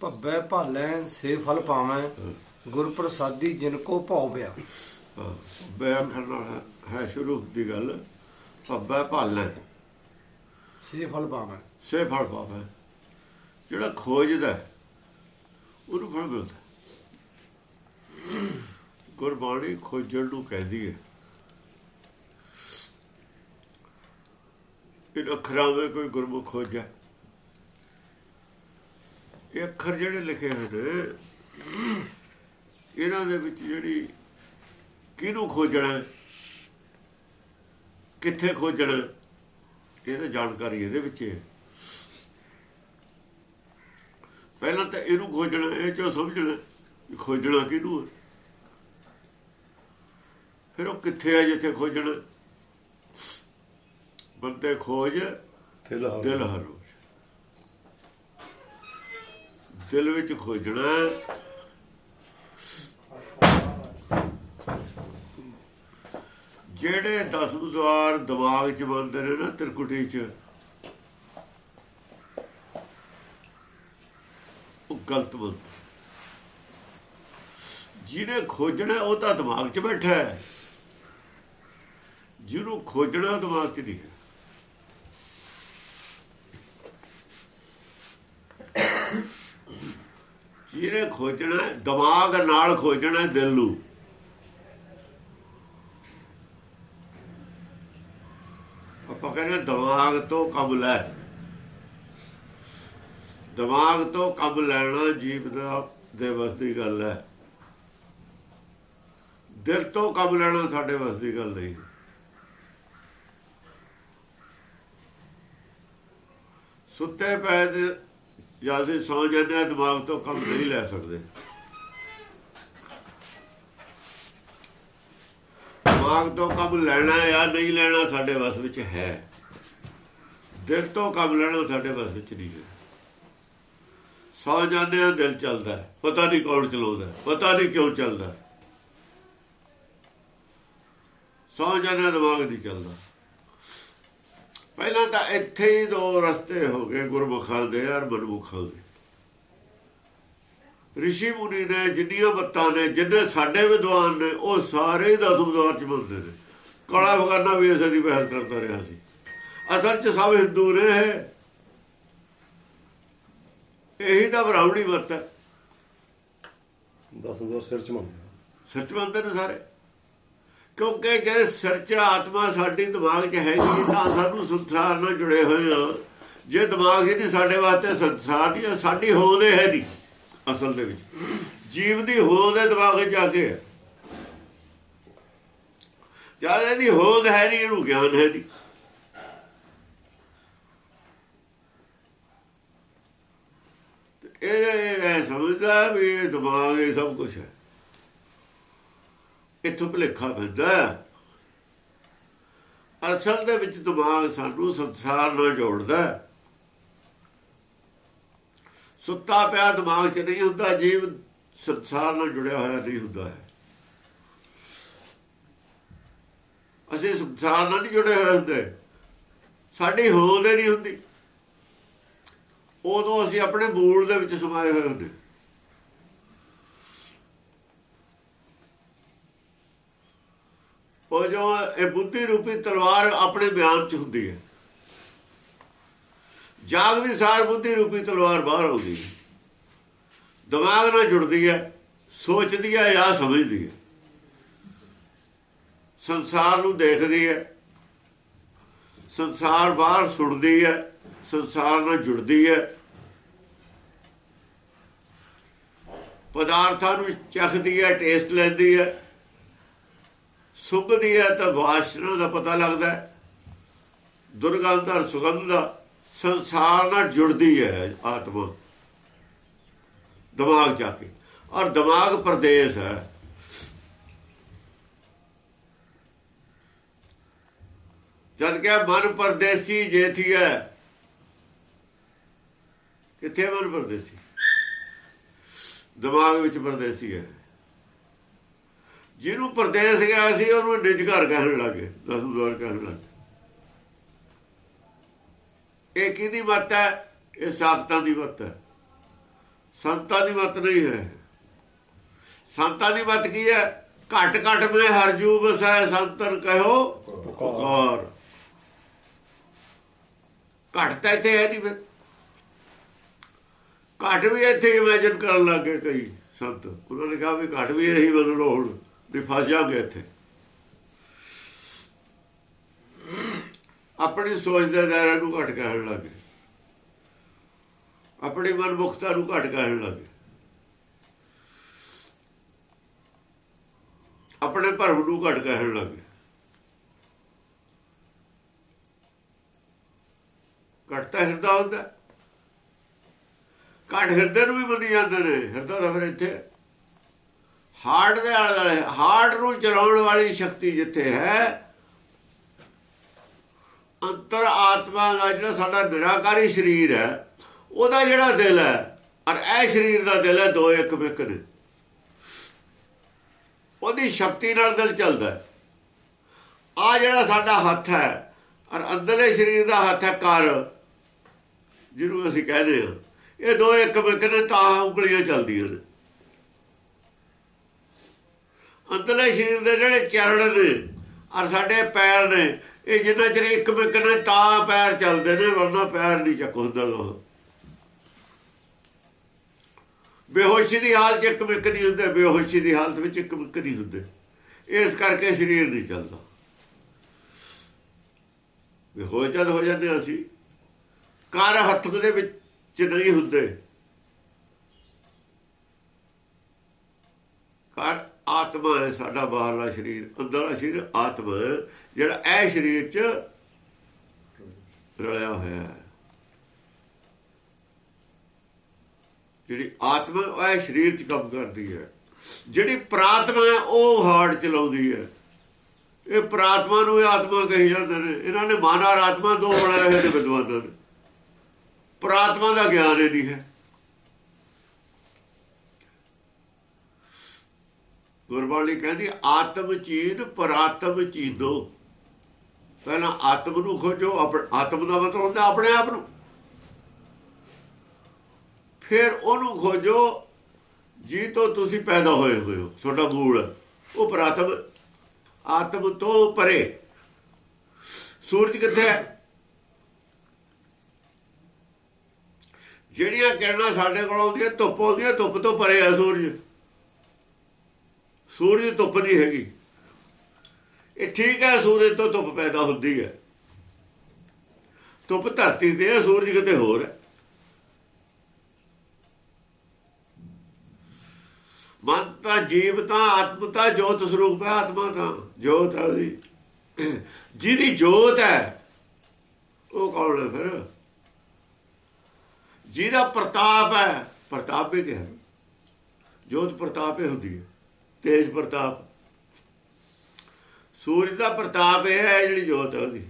ਭੱਬੈ ਭਾਲੈ ਸੇ ਫਲ ਪਾਵੈ ਗੁਰ ਪ੍ਰਸਾਦੀ ਜਿਨ ਕੋ ਭਉ ਪਿਆ। ਹਾਂ, ਬੈ ਅੱਖਰ ਨਾਲ ਹੈ- ਸ਼ੁਰੂ ਦੀ ਗੱਲ ਭੱਬੈ ਭਾਲੈ। ਸੇ ਫਲ ਪਾਵੈ। ਸੇ ਫਲ ਪਾਵੇ। ਜਿਹੜਾ ਖੋਜਦਾ ਉਹਨੂੰ ਫਲ ਮਿਲਦਾ ਗੁਰਬਾਣੀ ਖੋਜਣ ਨੂੰ ਕਹਿੰਦੀ ਹੈ ਇਹ ਅੱਖਰਾਂ ਵਿੱਚ ਕੋਈ ਗੁਰਮੁਖ ਖੋਜਾ ਇਹ ਅੱਖਰ ਜਿਹੜੇ ਲਿਖੇ ਹੋਏ ਨੇ ਇਹਨਾਂ ਦੇ ਵਿੱਚ ਜਿਹੜੀ ਕਿਹਨੂੰ ਖੋਜਣਾ ਕਿੱਥੇ ਖੋਜਣਾ ਇਹ ਤਾਂ ਜਾਣਕਾਰੀ ਇਹਦੇ ਵਿੱਚ ਹੈ ਪਹਿਲਾਂ ਤਾਂ ਇਹਨੂੰ ਖੋਜਣਾ ਇਹ ਚੋਂ ਸਮਝਣਾ ਖੋਜਣਾ ਕਿਹਨੂੰ ਹੈ। ਫਿਰ ਉਹ ਕਿੱਥੇ ਹੈ ਜਿੱਥੇ ਖੋਜਣਾ? ਬੰਦੇ ਖੋਜ ਦਿਲ ਹਰ ਦਿਲ ਵਿੱਚ ਖੋਜਣਾ ਜਿਹੜੇ ਦਸ ਦੁਆਰ ਦਿਮਾਗ 'ਚ ਬੰਦੇ ਨੇ ਨਾ ਤਿਰਕੁਟੀ 'ਚ, ਉਹ ਗਲਤ ਬੰਦ। ਜਿਹਨੇ ਖੋਜਣਾ, ਉਹ ਤਾਂ ਦਿਮਾਗ 'ਚ ਬੈਠਾ ਹੈ। ਜਿਹਨੂੰ ਖੋਜਣਾ ਦਿਮਾਗ 'ਚ ਨਹੀਂ ਹੈ। ਜਿਹਨੇ ਖੋਜਣਾ, ਦਿਮਾਗ ਨਾਲ ਖੋਜਣਾ ਦਿਲ ਨੂੰ। ਆਪਾਂ ਕਹਿੰਦੇ ਦਿਮਾਗ ਤੋਂ ਕੰਮ ਲੈ। ਦਿਮਾਗ ਤੋਂ ਕੰਮ ਲੈਣਾ ਜੀਵ ਦਾ, ਦੇ ਵਸ ਦੀ ਗੱਲ ਹੈ। ਦਿਲ ਤੋਂ ਕੰਮ ਲੈਣਾ ਸਾਡੇ ਵਸ ਦੀ ਗੱਲ ਨਹੀਂ। ਸੁੱਤੇ ਪਏ ਜਾਂ ਅਸੀਂ ਸੌ ਜਾਂਦੇ ਹਾਂ ਦਿਮਾਗ ਤੋਂ ਕੰਮ ਨਹੀਂ ਲੈ ਸਕਦੇ। ਦਿਮਾਗ ਤੋਂ ਕੰਮ ਲੈਣਾ ਜਾਂ ਨਹੀਂ ਲੈਣਾ ਸਾਡੇ ਵਸ ਵਿੱਚ ਹੈ। ਦਿਲ ਤੋਂ ਕੰਮ ਲੈਣਾ ਸਾਡੇ ਵਸ ਵਿੱਚ ਨਹੀਂ ਹੈ। ਸੌ ਜਾਂਦੇ ਆ ਦਿਲ ਚੱਲਦਾ ਪਤਾ ਨਹੀਂ ਕੌਣ ਚਲਾਉਂਦਾ ਪਤਾ ਨਹੀਂ ਕਿਉਂ ਚੱਲਦਾ ਸੌ ਜਾਂਦੇ ਆ, ਦਿਮਾਗ ਨਹੀਂ ਚੱਲਦਾ। ਪਹਿਲਾਂ ਤਾਂ ਇੱਥੇ ਹੀ ਦੋ ਰਸਤੇ ਹੋ ਗਏ ਗੁਰਮੁਖਾਂ ਦੇ ਔਰ ਮਨਮੁਖਾਂ ਦੇ। ਰਿਸ਼ੀ ਮੁਨੀ ਨੇ ਜਿੰਨੀਆਂ ਬੱਤਾਂ ਨੇ ਜਿੰਨੇ ਸਾਡੇ ਵਿਦਵਾਨ ਨੇ ਉਹ ਸਾਰੇ ਹੀ ਦਸੂਦਾਰ ਚ ਬੰਦੇ ਨੇ। ਕਾਲਾ ਬਗਾਨਾ ਵੀ ਇਸੇ ਦੀ ਬਹਿਸ ਕਰਦਾ ਰਿਹਾ ਸੀ। ਅਸਲ ਚ ਸਭ ਹਿੰਦੂ ਨੇ ਇਹ। ਤਾਂ ਬਰਾਉਣੀ ਮਤ ਹੈ। ਦਸ ਦੋ ਸਿਰ ਚ ਮੰਨਦੇ ਸੱਚ ਮੰਨਦੇ ਨੇ ਸਾਰੇ। ਕਿਉਂਕਿ ਜੇ ਸਿਰ 'ਚ ਆਤਮਾ ਸਾਡੀ ਦਿਮਾਗ 'ਚ ਹੈਗੀ ਤਾਂ ਸਾਨੂੰ ਸੰਸਾਰ ਨਾਲ ਜੁੜੇ ਹੋਏ ਆ ਜੇ ਦਿਮਾਗ ਹੀ ਨਹੀਂ ਸਾਡੇ ਵਾਸਤੇ, ਸੰਸਾਰ ਨਹੀਂ ਸਾਡੀ ਹੋਂਦ ਹੀ ਹੈ ਨਹੀਂ, ਅਸਲ ਦੇ ਵਿੱਚ। ਜੀਵ ਦੀ ਹੋਂਦ ਹੈ ਦਿਮਾਗ 'ਚ ਜਾ ਕੇ। ਜਦ ਇਹਦੀ ਹੋਂਦ ਹੈ ਨਹੀਂ, ਇਹਨੂੰ ਗਿਆਨ ਹੈ ਨਹੀਂ। ਇਹ ਇਹ ਸਮਝਦਾ ਵੀ ਇਹ ਦਿਮਾਗ ਇਹ ਸਭ ਕੁਝ ਹੈ। ਇੱਥੋਂ ਭੁਲੇਖਾ ਪੈਂਦਾ ਹੈ। ਅਸਲ ਦੇ ਵਿੱਚ ਦਿਮਾਗ ਸਾਨੂੰ ਸੰਸਾਰ ਨਾਲ ਜੋੜਦਾ ਸੁੱਤਾ ਪਿਆ ਦਿਮਾਗ 'ਚ ਨਹੀਂ ਹੁੰਦਾ, ਜੀਵ ਸੰਸਾਰ ਨਾਲ ਜੁੜਿਆ ਹੋਇਆ ਨਹੀਂ ਹੁੰਦਾ ਹੈ। ਅਸੀਂ ਸੰਸਾਰ ਨਾਲ ਨਹੀਂ ਜੁੜੇ ਹੋਏ ਹੁੰਦੇ। ਸਾਡੀ ਹੋਂਦ ਹੀ ਨਹੀਂ ਹੁੰਦੀ। ਉਦੋਂ ਅਸੀਂ ਆਪਣੇ ਮੂਲ ਦੇ ਵਿੱਚ ਸਮਾਏ ਹੋਏ ਹੁੰਦੇ। ਉਹ ਜੋ ਇਹ ਬੁੱਧੀ ਰੂਪੀ ਤਲਵਾਰ ਆਪਣੇ ਬਿਆਨ ਚ ਹੁੰਦੀ ਹੈ। ਜਾਗਦੀ ਸਾਰ ਬੁੱਧੀ ਰੂਪੀ ਤਲਵਾਰ ਬਾਹਰ ਆਉਂਦੀ ਹੈ। ਦਿਮਾਗ ਨਾਲ ਜੁੜਦੀ ਹੈ, ਸੋਚਦੀ ਹੈ ਜਾਂ ਸਮਝਦੀ ਹੈ। ਸੰਸਾਰ ਨੂੰ ਦੇਖਦੀ ਹੈ, ਸੰਸਾਰ ਬਾਹਰ ਸੁਣਦੀ ਹੈ, ਸੰਸਾਰ ਨਾਲ ਜੁੜਦੀ ਹੈ। ਪਦਾਰਥਾਂ ਨੂੰ ਚਖਦੀ ਹੈ, ਟੇਸਟ ਲੈਂਦੀ ਹੈ। ਸੁਗਦੀ ਹੈ ਤਾਂ ਵਾਸ਼ਨਾ ਦਾ ਪਤਾ ਲੱਗਦਾ ਦੁਰਗੰਧ ਔਰ ਸੁਗੰਧ ਦਾ ਸੰਸਾਰ ਨਾਲ ਜੁੜਦੀ ਹੈ ਆਤਮਾ। ਦਿਮਾਗ ਜਾ ਕੇ। ਔਰ ਦਿਮਾਗ ਪ੍ਰਦੇਸ਼ ਹੈ। ਜਦ ਕਿ ਮਨ ਪਰਦੇਸੀ ਜੇਠੀ ਹੈ। ਕਿੱਥੇ ਮਨ ਪਰਦੇਸੀ? ਦਿਮਾਗ ਵਿੱਚ ਪਰਦੇਸੀ ਹੈ। ਜਿਹਨੂੰ ਪਰਦੇਸ ਗਿਆ ਸੀ, ਉਹਨੂੰ ਨਿਜ ਘਰ ਕਹਿਣ ਲੱਗੇ ਦਸੂਦਾਰ ਕਹਿਣ ਲੱਗੇ ਇਹ ਕਿਹਦੀ ਮੱਤ ਹੈ? ਇਹ ਸਾਖਤਾਂ ਦੀ ਮੱਤ ਹੈ। ਸੰਤਾਂ ਦੀ ਮੱਤ ਨਹੀਂ ਹੈ। ਸੰਤਾਂ ਦੀ ਮੱਤ ਕੀ ਹੈ? ਘਟ ਘਟ ਮੈਂ ਹਰਜੂ ਬਸੈ ਸੰਤਨ ਕਹਿਓ, ਪੁਕਾਰ। ਘਟ ਤਾਂ ਇੱਥੇ ਹੈ ਨਹੀਂ ਫਿਰ। ਘਟ ਵੀ ਇੱਥੇ ਇਮੇਜਿਨ ਕਰਨ ਲੱਗੇ ਕਈ ਸੰਤ। ਉਹਨਾਂ ਨੇ ਕਿਹਾ ਵੀ ਘਟ ਵੀ ਰਹੀ ਮੰਨ ਲਓ ਹੁਣ। ਵੀ ਫਸ ਜਾਗੇ ਇੱਥੇ। ਆਪਣੀ ਸੋਚ ਦੇ ਦਾਇਰੇ ਨੂੰ ਘਟ ਕਹਿਣ ਲੱਗੇ। ਆਪਣੀ ਮਨਮੁਖਤਾ ਨੂੰ ਘਟ ਕਹਿਣ ਲੱਗੇ। ਆਪਣੇ ਭਰਮ ਨੂੰ ਘਟ ਕਹਿਣ ਲੱਗੇ। ਘਟਤਾ ਹਿਰਦਾ ਹੁੰਦਾ। ਘਟ ਹਿਰਦੇ ਨੂੰ ਵੀ ਮੰਨੀ ਜਾਂਦੇ ਨੇ। ਹਿਰਦਾ ਤਾਂ ਫਿਰ ਇੱਥੇ ਹਾਰਟ ਦੇ ਆਲੇ ਦੁਆਲੇ, ਹਾਰਟ ਨੂੰ ਚਲਾਉਣ ਵਾਲੀ ਸ਼ਕਤੀ ਜਿੱਥੇ ਹੈ, ਅੰਤਰ ਆਤਮਾ ਦਾ ਜਿਹੜਾ ਸਾਡਾ ਨਿਰਾਕਾਰੀ ਸਰੀਰ ਹੈ, ਉਹਦਾ ਜਿਹੜਾ ਦਿਲ ਹੈ, ਔਰ ਇਹ ਸਰੀਰ ਦਾ ਦਿਲ ਹੈ, ਦੋ ਇੱਕ ਵਿਕ ਨੇ। ਉਹਦੀ ਸ਼ਕਤੀ ਨਾਲ ਦਿਲ ਚੱਲਦਾ ਹੈ। ਆ ਜਿਹੜਾ ਸਾਡਾ ਹੱਥ ਹੈ, ਔਰ ਅੰਦਰਲੇ ਸਰੀਰ ਦਾ ਹੱਥ ਹੈ ਕਰ ਜਿਹਨੂੰ ਅਸੀਂ ਕਹਿੰਦੇ ਹਾਂ, ਇਹ ਦੋ ਇੱਕ ਵਿਕ ਨੇ, ਤਾਂ ਉਂਗਲੀਆਂ ਚੱਲਦੀਆਂ ਨੇ। ਅੰਦਰਲੇ ਸਰੀਰ ਦੇ ਜਿਹੜੇ ਚਰਨ ਨੇ ਔਰ ਸਾਡੇ ਪੈਰ ਨੇ, ਇਹ ਜਿੰਨਾ ਚਿਰ ਇੱਕ ਮਿੰਟ ਨੇ, ਤਾਂ ਪੈਰ ਚੱਲਦੇ ਨੇ, ਵਰਨਾ ਪੈਰ ਨਹੀਂ ਚੱਕ ਹੁੰਦਾ ਲੋ ਬੇਹੋਸ਼ੀ ਦੀ ਹਾਲਤ 'ਚ ਇੱਕ ਮਿੰਟ ਨਹੀਂ ਹੁੰਦੇ, ਬੇਹੋਸ਼ੀ ਦੀ ਹਾਲਤ ਵਿੱਚ ਇੱਕ ਮਿੰਟ ਨਹੀਂ ਹੁੰਦੇ। ਇਸ ਕਰਕੇ ਸਰੀਰ ਨਹੀਂ ਚੱਲਦਾ। ਬੇਹੋਸ਼ ਜਦ ਹੋ ਜਾਂਦੇ ਅਸੀਂ। ਕਰ ਹੱਥ ਦੇ ਵਿੱਚ ਨਹੀਂ ਹੁੰਦੇ। ਕਰ ਆਤਮਾ ਹੈ ਸਾਡਾ ਬਾਹਰਲਾ ਸਰੀਰ, ਅੰਦਰਲਾ ਸਰੀਰ ਆਤਮਾ ਜਿਹੜਾ ਇਹ ਸਰੀਰ 'ਚ ਰਲਿਆ ਹੋਇਆ ਹੈ। ਜਿਹੜੀ ਆਤਮਾ ਉਹ ਇਹ ਸਰੀਰ 'ਚ ਕੰਮ ਕਰਦੀ ਹੈ। ਜਿਹੜੀ ਪ੍ਰਾਤਮਾ ਹੈ, ਉਹ ਹਾਰਟ ਚਲਾਉਂਦੀ ਹੈ। ਇਹ ਪ੍ਰਾਤਮਾ ਨੂੰ ਇਹ ਆਤਮਾ ਕਹੀ ਜਾਂਦੇ ਨੇ। ਇਹਨਾਂ ਨੇ ਮਨ ਔਰ ਆਤਮਾ ਦੋ ਬਣਾਏ ਹੋਏ ਨੇ ਵਿਦਵਾਨਾਂ ਨੇ। ਪ੍ਰਾਤਮਾ ਦਾ ਗਿਆਨ ਇਹ ਨਹੀਂ ਹੈ। ਗੁਰਬਾਣੀ ਕਹਿੰਦੀ, ਆਤਮ ਚੀਨ ਪਰਾਤਮ ਚੀਨੋ। ਪਹਿਲਾਂ ਆਤਮ ਨੂੰ ਖੋਜੋ ਆਤਮ ਦਾ ਮਤਲਬ ਹੁੰਦਾ ਆਪਣੇ ਆਪ ਨੂੰ। ਫਿਰ ਉਹਨੂੰ ਖੋਜੋ ਜੀ ਤੋਂ ਤੁਸੀਂ ਪੈਦਾ ਹੋਏ ਹੋਏ ਹੋ, ਤੁਹਾਡਾ ਮੂਲ ਉਹ ਪ੍ਰਾਤਮ, ਆਤਮ ਤੋਂ ਪਰੇ। ਸੂਰਜ ਕਿੱਥੇ ਹੈ? ਜਿਹੜੀਆਂ ਕਿਰਨਾਂ ਸਾਡੇ ਕੋਲ ਆਉਂਦੀਆਂ, ਧੁੱਪ ਆਉਂਦੀ ਹੈ, ਧੁੱਪ ਤੋਂ ਪਰੇ ਹੈ ਸੂਰਜ। ਸੂਰਜ ਧੁੱਪ ਨਹੀਂ ਹੈਗੀ। ਇਹ ਠੀਕ ਹੈ, ਸੂਰਜ ਤੋਂ ਧੁੱਪ ਪੈਦਾ ਹੁੰਦੀ ਹੈ। ਧੁੱਪ ਧਰਤੀ ਤੇ ਹੈ, ਸੂਰਜ ਕਿਤੇ ਹੋਰ ਹੈ। ਮਨ ਤਾਂ ਜੀਵ ਤਾਂ, ਆਤਮ ਤਾਂ, ਜੋਤ ਸਰੂਪ ਹੈ, ਆਤਮਾ ਤਾਂ, ਜੋਤ ਹੈ ਉਹਦੀ। ਜਿਹਦੀ ਜੋਤ ਹੈ, ਉਹ ਕੌਣ ਹੈ ਫਿਰ? ਜਿਹਦਾ ਪ੍ਰਤਾਪ ਹੈ, ਪ੍ਰਤਾਪ ਵੀ ਕਿਹਾ ਜੋਤ ਪ੍ਰਤਾਪ ਹੀ ਹੁੰਦੀ ਹੈ। ਤੇਜ ਪ੍ਰਤਾਪ। ਸੂਰਜ ਦਾ ਪ੍ਰਤਾਪ ਇਹ ਹੈ ਜਿਹੜੀ ਜੋਤ ਹੈ ਉਹਦੀ।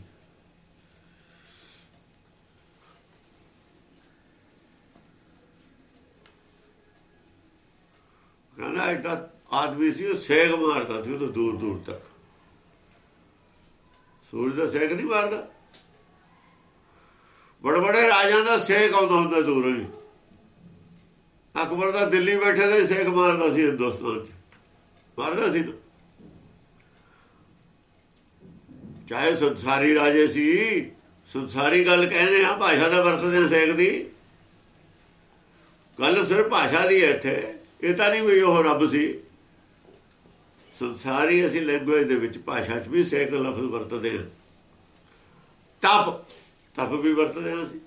ਕਹਿੰਦਾ ਐਡਾ ਆਦਮੀ ਸੀ, ਉਹ ਸੇਗ ਮਾਰਦਾ ਸੀ ਉਹ ਦੂਰ ਦੂਰ ਤੱਕ। ਸੂਰਜ ਦਾ ਸੇਗ ਨਹੀਂ ਮਾਰਦਾ। ਬੜੇ ਬੜੇ ਰਾਜਾਂ ਦਾ ਸੇਕ ਆਉਂਦਾ ਹੁੰਦਾ ਦੂਰੋਂ ਹੀ। ਅਕਬਰ ਦਾ ਦਿੱਲੀ ਬੈਠੇ ਦੇ ਸੇਕ ਮਾਰਦਾ ਸੀ ਹਿੰਦੁਸਤਾਨ ਚ। ਮਾਰਦਾ ਸੀ ਚਾਹੇ ਸੰਸਾਰੀ ਰਾਜੇ ਸੀ, ਸੰਸਾਰੀ ਗੱਲ ਕਹਿੰਦੇ ਆ, ਭਾਸ਼ਾ ਦਾ ਵਰਤਦੇ ਆ ਸੇਕ ਦੀ। ਗੱਲ ਸਿਰਫ ਭਾਸ਼ਾ ਦੀ ਹੈ ਇੱਥੇ, ਇਹ ਤਾਂ ਨਹੀਂ ਵੀ ਉਹ ਰੱਬ ਸੀ। ਸੰਸਾਰੀ ਅਸੀਂ ਲੈਂਗੁਏਜ ਦੇ ਵਿੱਚ ਭਾਸ਼ਾ 'ਚ ਵੀ ਸੇਕ ਲਫ਼ਜ਼ ਵਰਤਦੇ ਹਾਂ ਤਪ ਤਪ ਵੀ ਵਰਤਦੇ ਹਾਂ ਅਸੀਂ।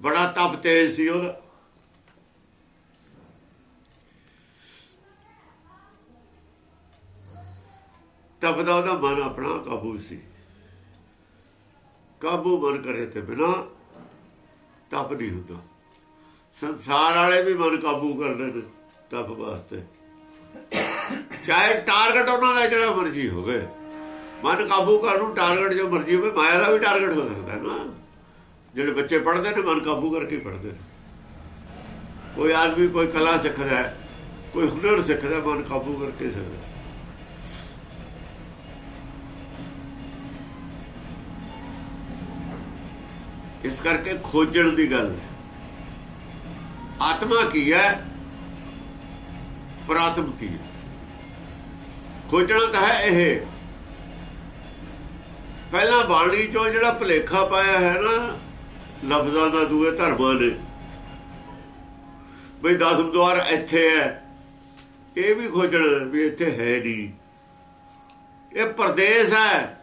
ਬੜਾ ਤਪ ਤੇਜ ਸੀ ਉਹਦਾ। ਤਪਦਾ ਉਹਦਾ ਮਨ ਆਪਣਾ ਕਾਬੂ ਸੀ। ਕਾਬੂ ਮਨ ਕਰੇ ਤੇ ਬਿਨਾ ਤਪ ਨਹੀਂ ਹੁੰਦਾ। ਸੰਸਾਰ ਵਾਲੇ ਵੀ ਮਨ ਕਾਬੂ ਕਰਦੇ ਨੇ ਤਪ ਵਾਸਤੇ। ਚਾਹੇ ਟਾਰਗੇਟ ਉਹਨਾਂ ਦਾ ਜਿਹੜਾ ਮਰਜ਼ੀ ਹੋਵੇ। ਮਨ ਕਾਬੂ ਕਰਨ ਨੂੰ ਟਾਰਗੇਟ ਜੋ ਮਰਜ਼ੀ ਹੋਵੇ, ਮਾਇਆ ਦਾ ਵੀ ਟਾਰਗੇਟ ਹੋ ਸਕਦਾ ਨਾ। ਜਿਹੜੇ ਬੱਚੇ ਪੜ੍ਹਦੇ ਨੇ, ਮਨ ਕਾਬੂ ਕਰਕੇ ਪੜ੍ਹਦੇ ਨੇ। ਕੋਈ ਆਦਮੀ ਕੋਈ ਕਲਾ ਸਿੱਖਦਾ ਕੋਈ ਹੁਨਰ ਸਿੱਖਦਾ ਮਨ ਕਾਬੂ ਕਰਕੇ ਸਿੱਖਦਾ ਇਸ ਕਰਕੇ ਖੋਜਣ ਦੀ ਗੱਲ ਹੈ। ਆਤਮਾ ਕੀ ਹੈ? ਪ੍ਰਾਤਮ ਕੀ ਹੈ? ਖੋਜਣਾ ਤਾਂ ਹੈ ਇਹ। ਪਹਿਲਾਂ ਬਾਣੀ ਚੋਂ ਜਿਹੜਾ ਭਲੇਖਾ ਪਾਇਆ ਹੈ ਨਾ, ਲਫ਼ਜ਼ਾਂ ਦਾ ਦੂਏ ਧਰਮਾਂ ਨੇ। ਬਈ ਦਸਮ ਦੁਆਰ ਇੱਥੇ ਹੈ। ਇਹ ਵੀ ਖੋਜਣਾ ਵੀ ਇੱਥੇ ਹੈ ਨਹੀਂ। ਇਹ ਪਰਦੇਸ ਹੈ।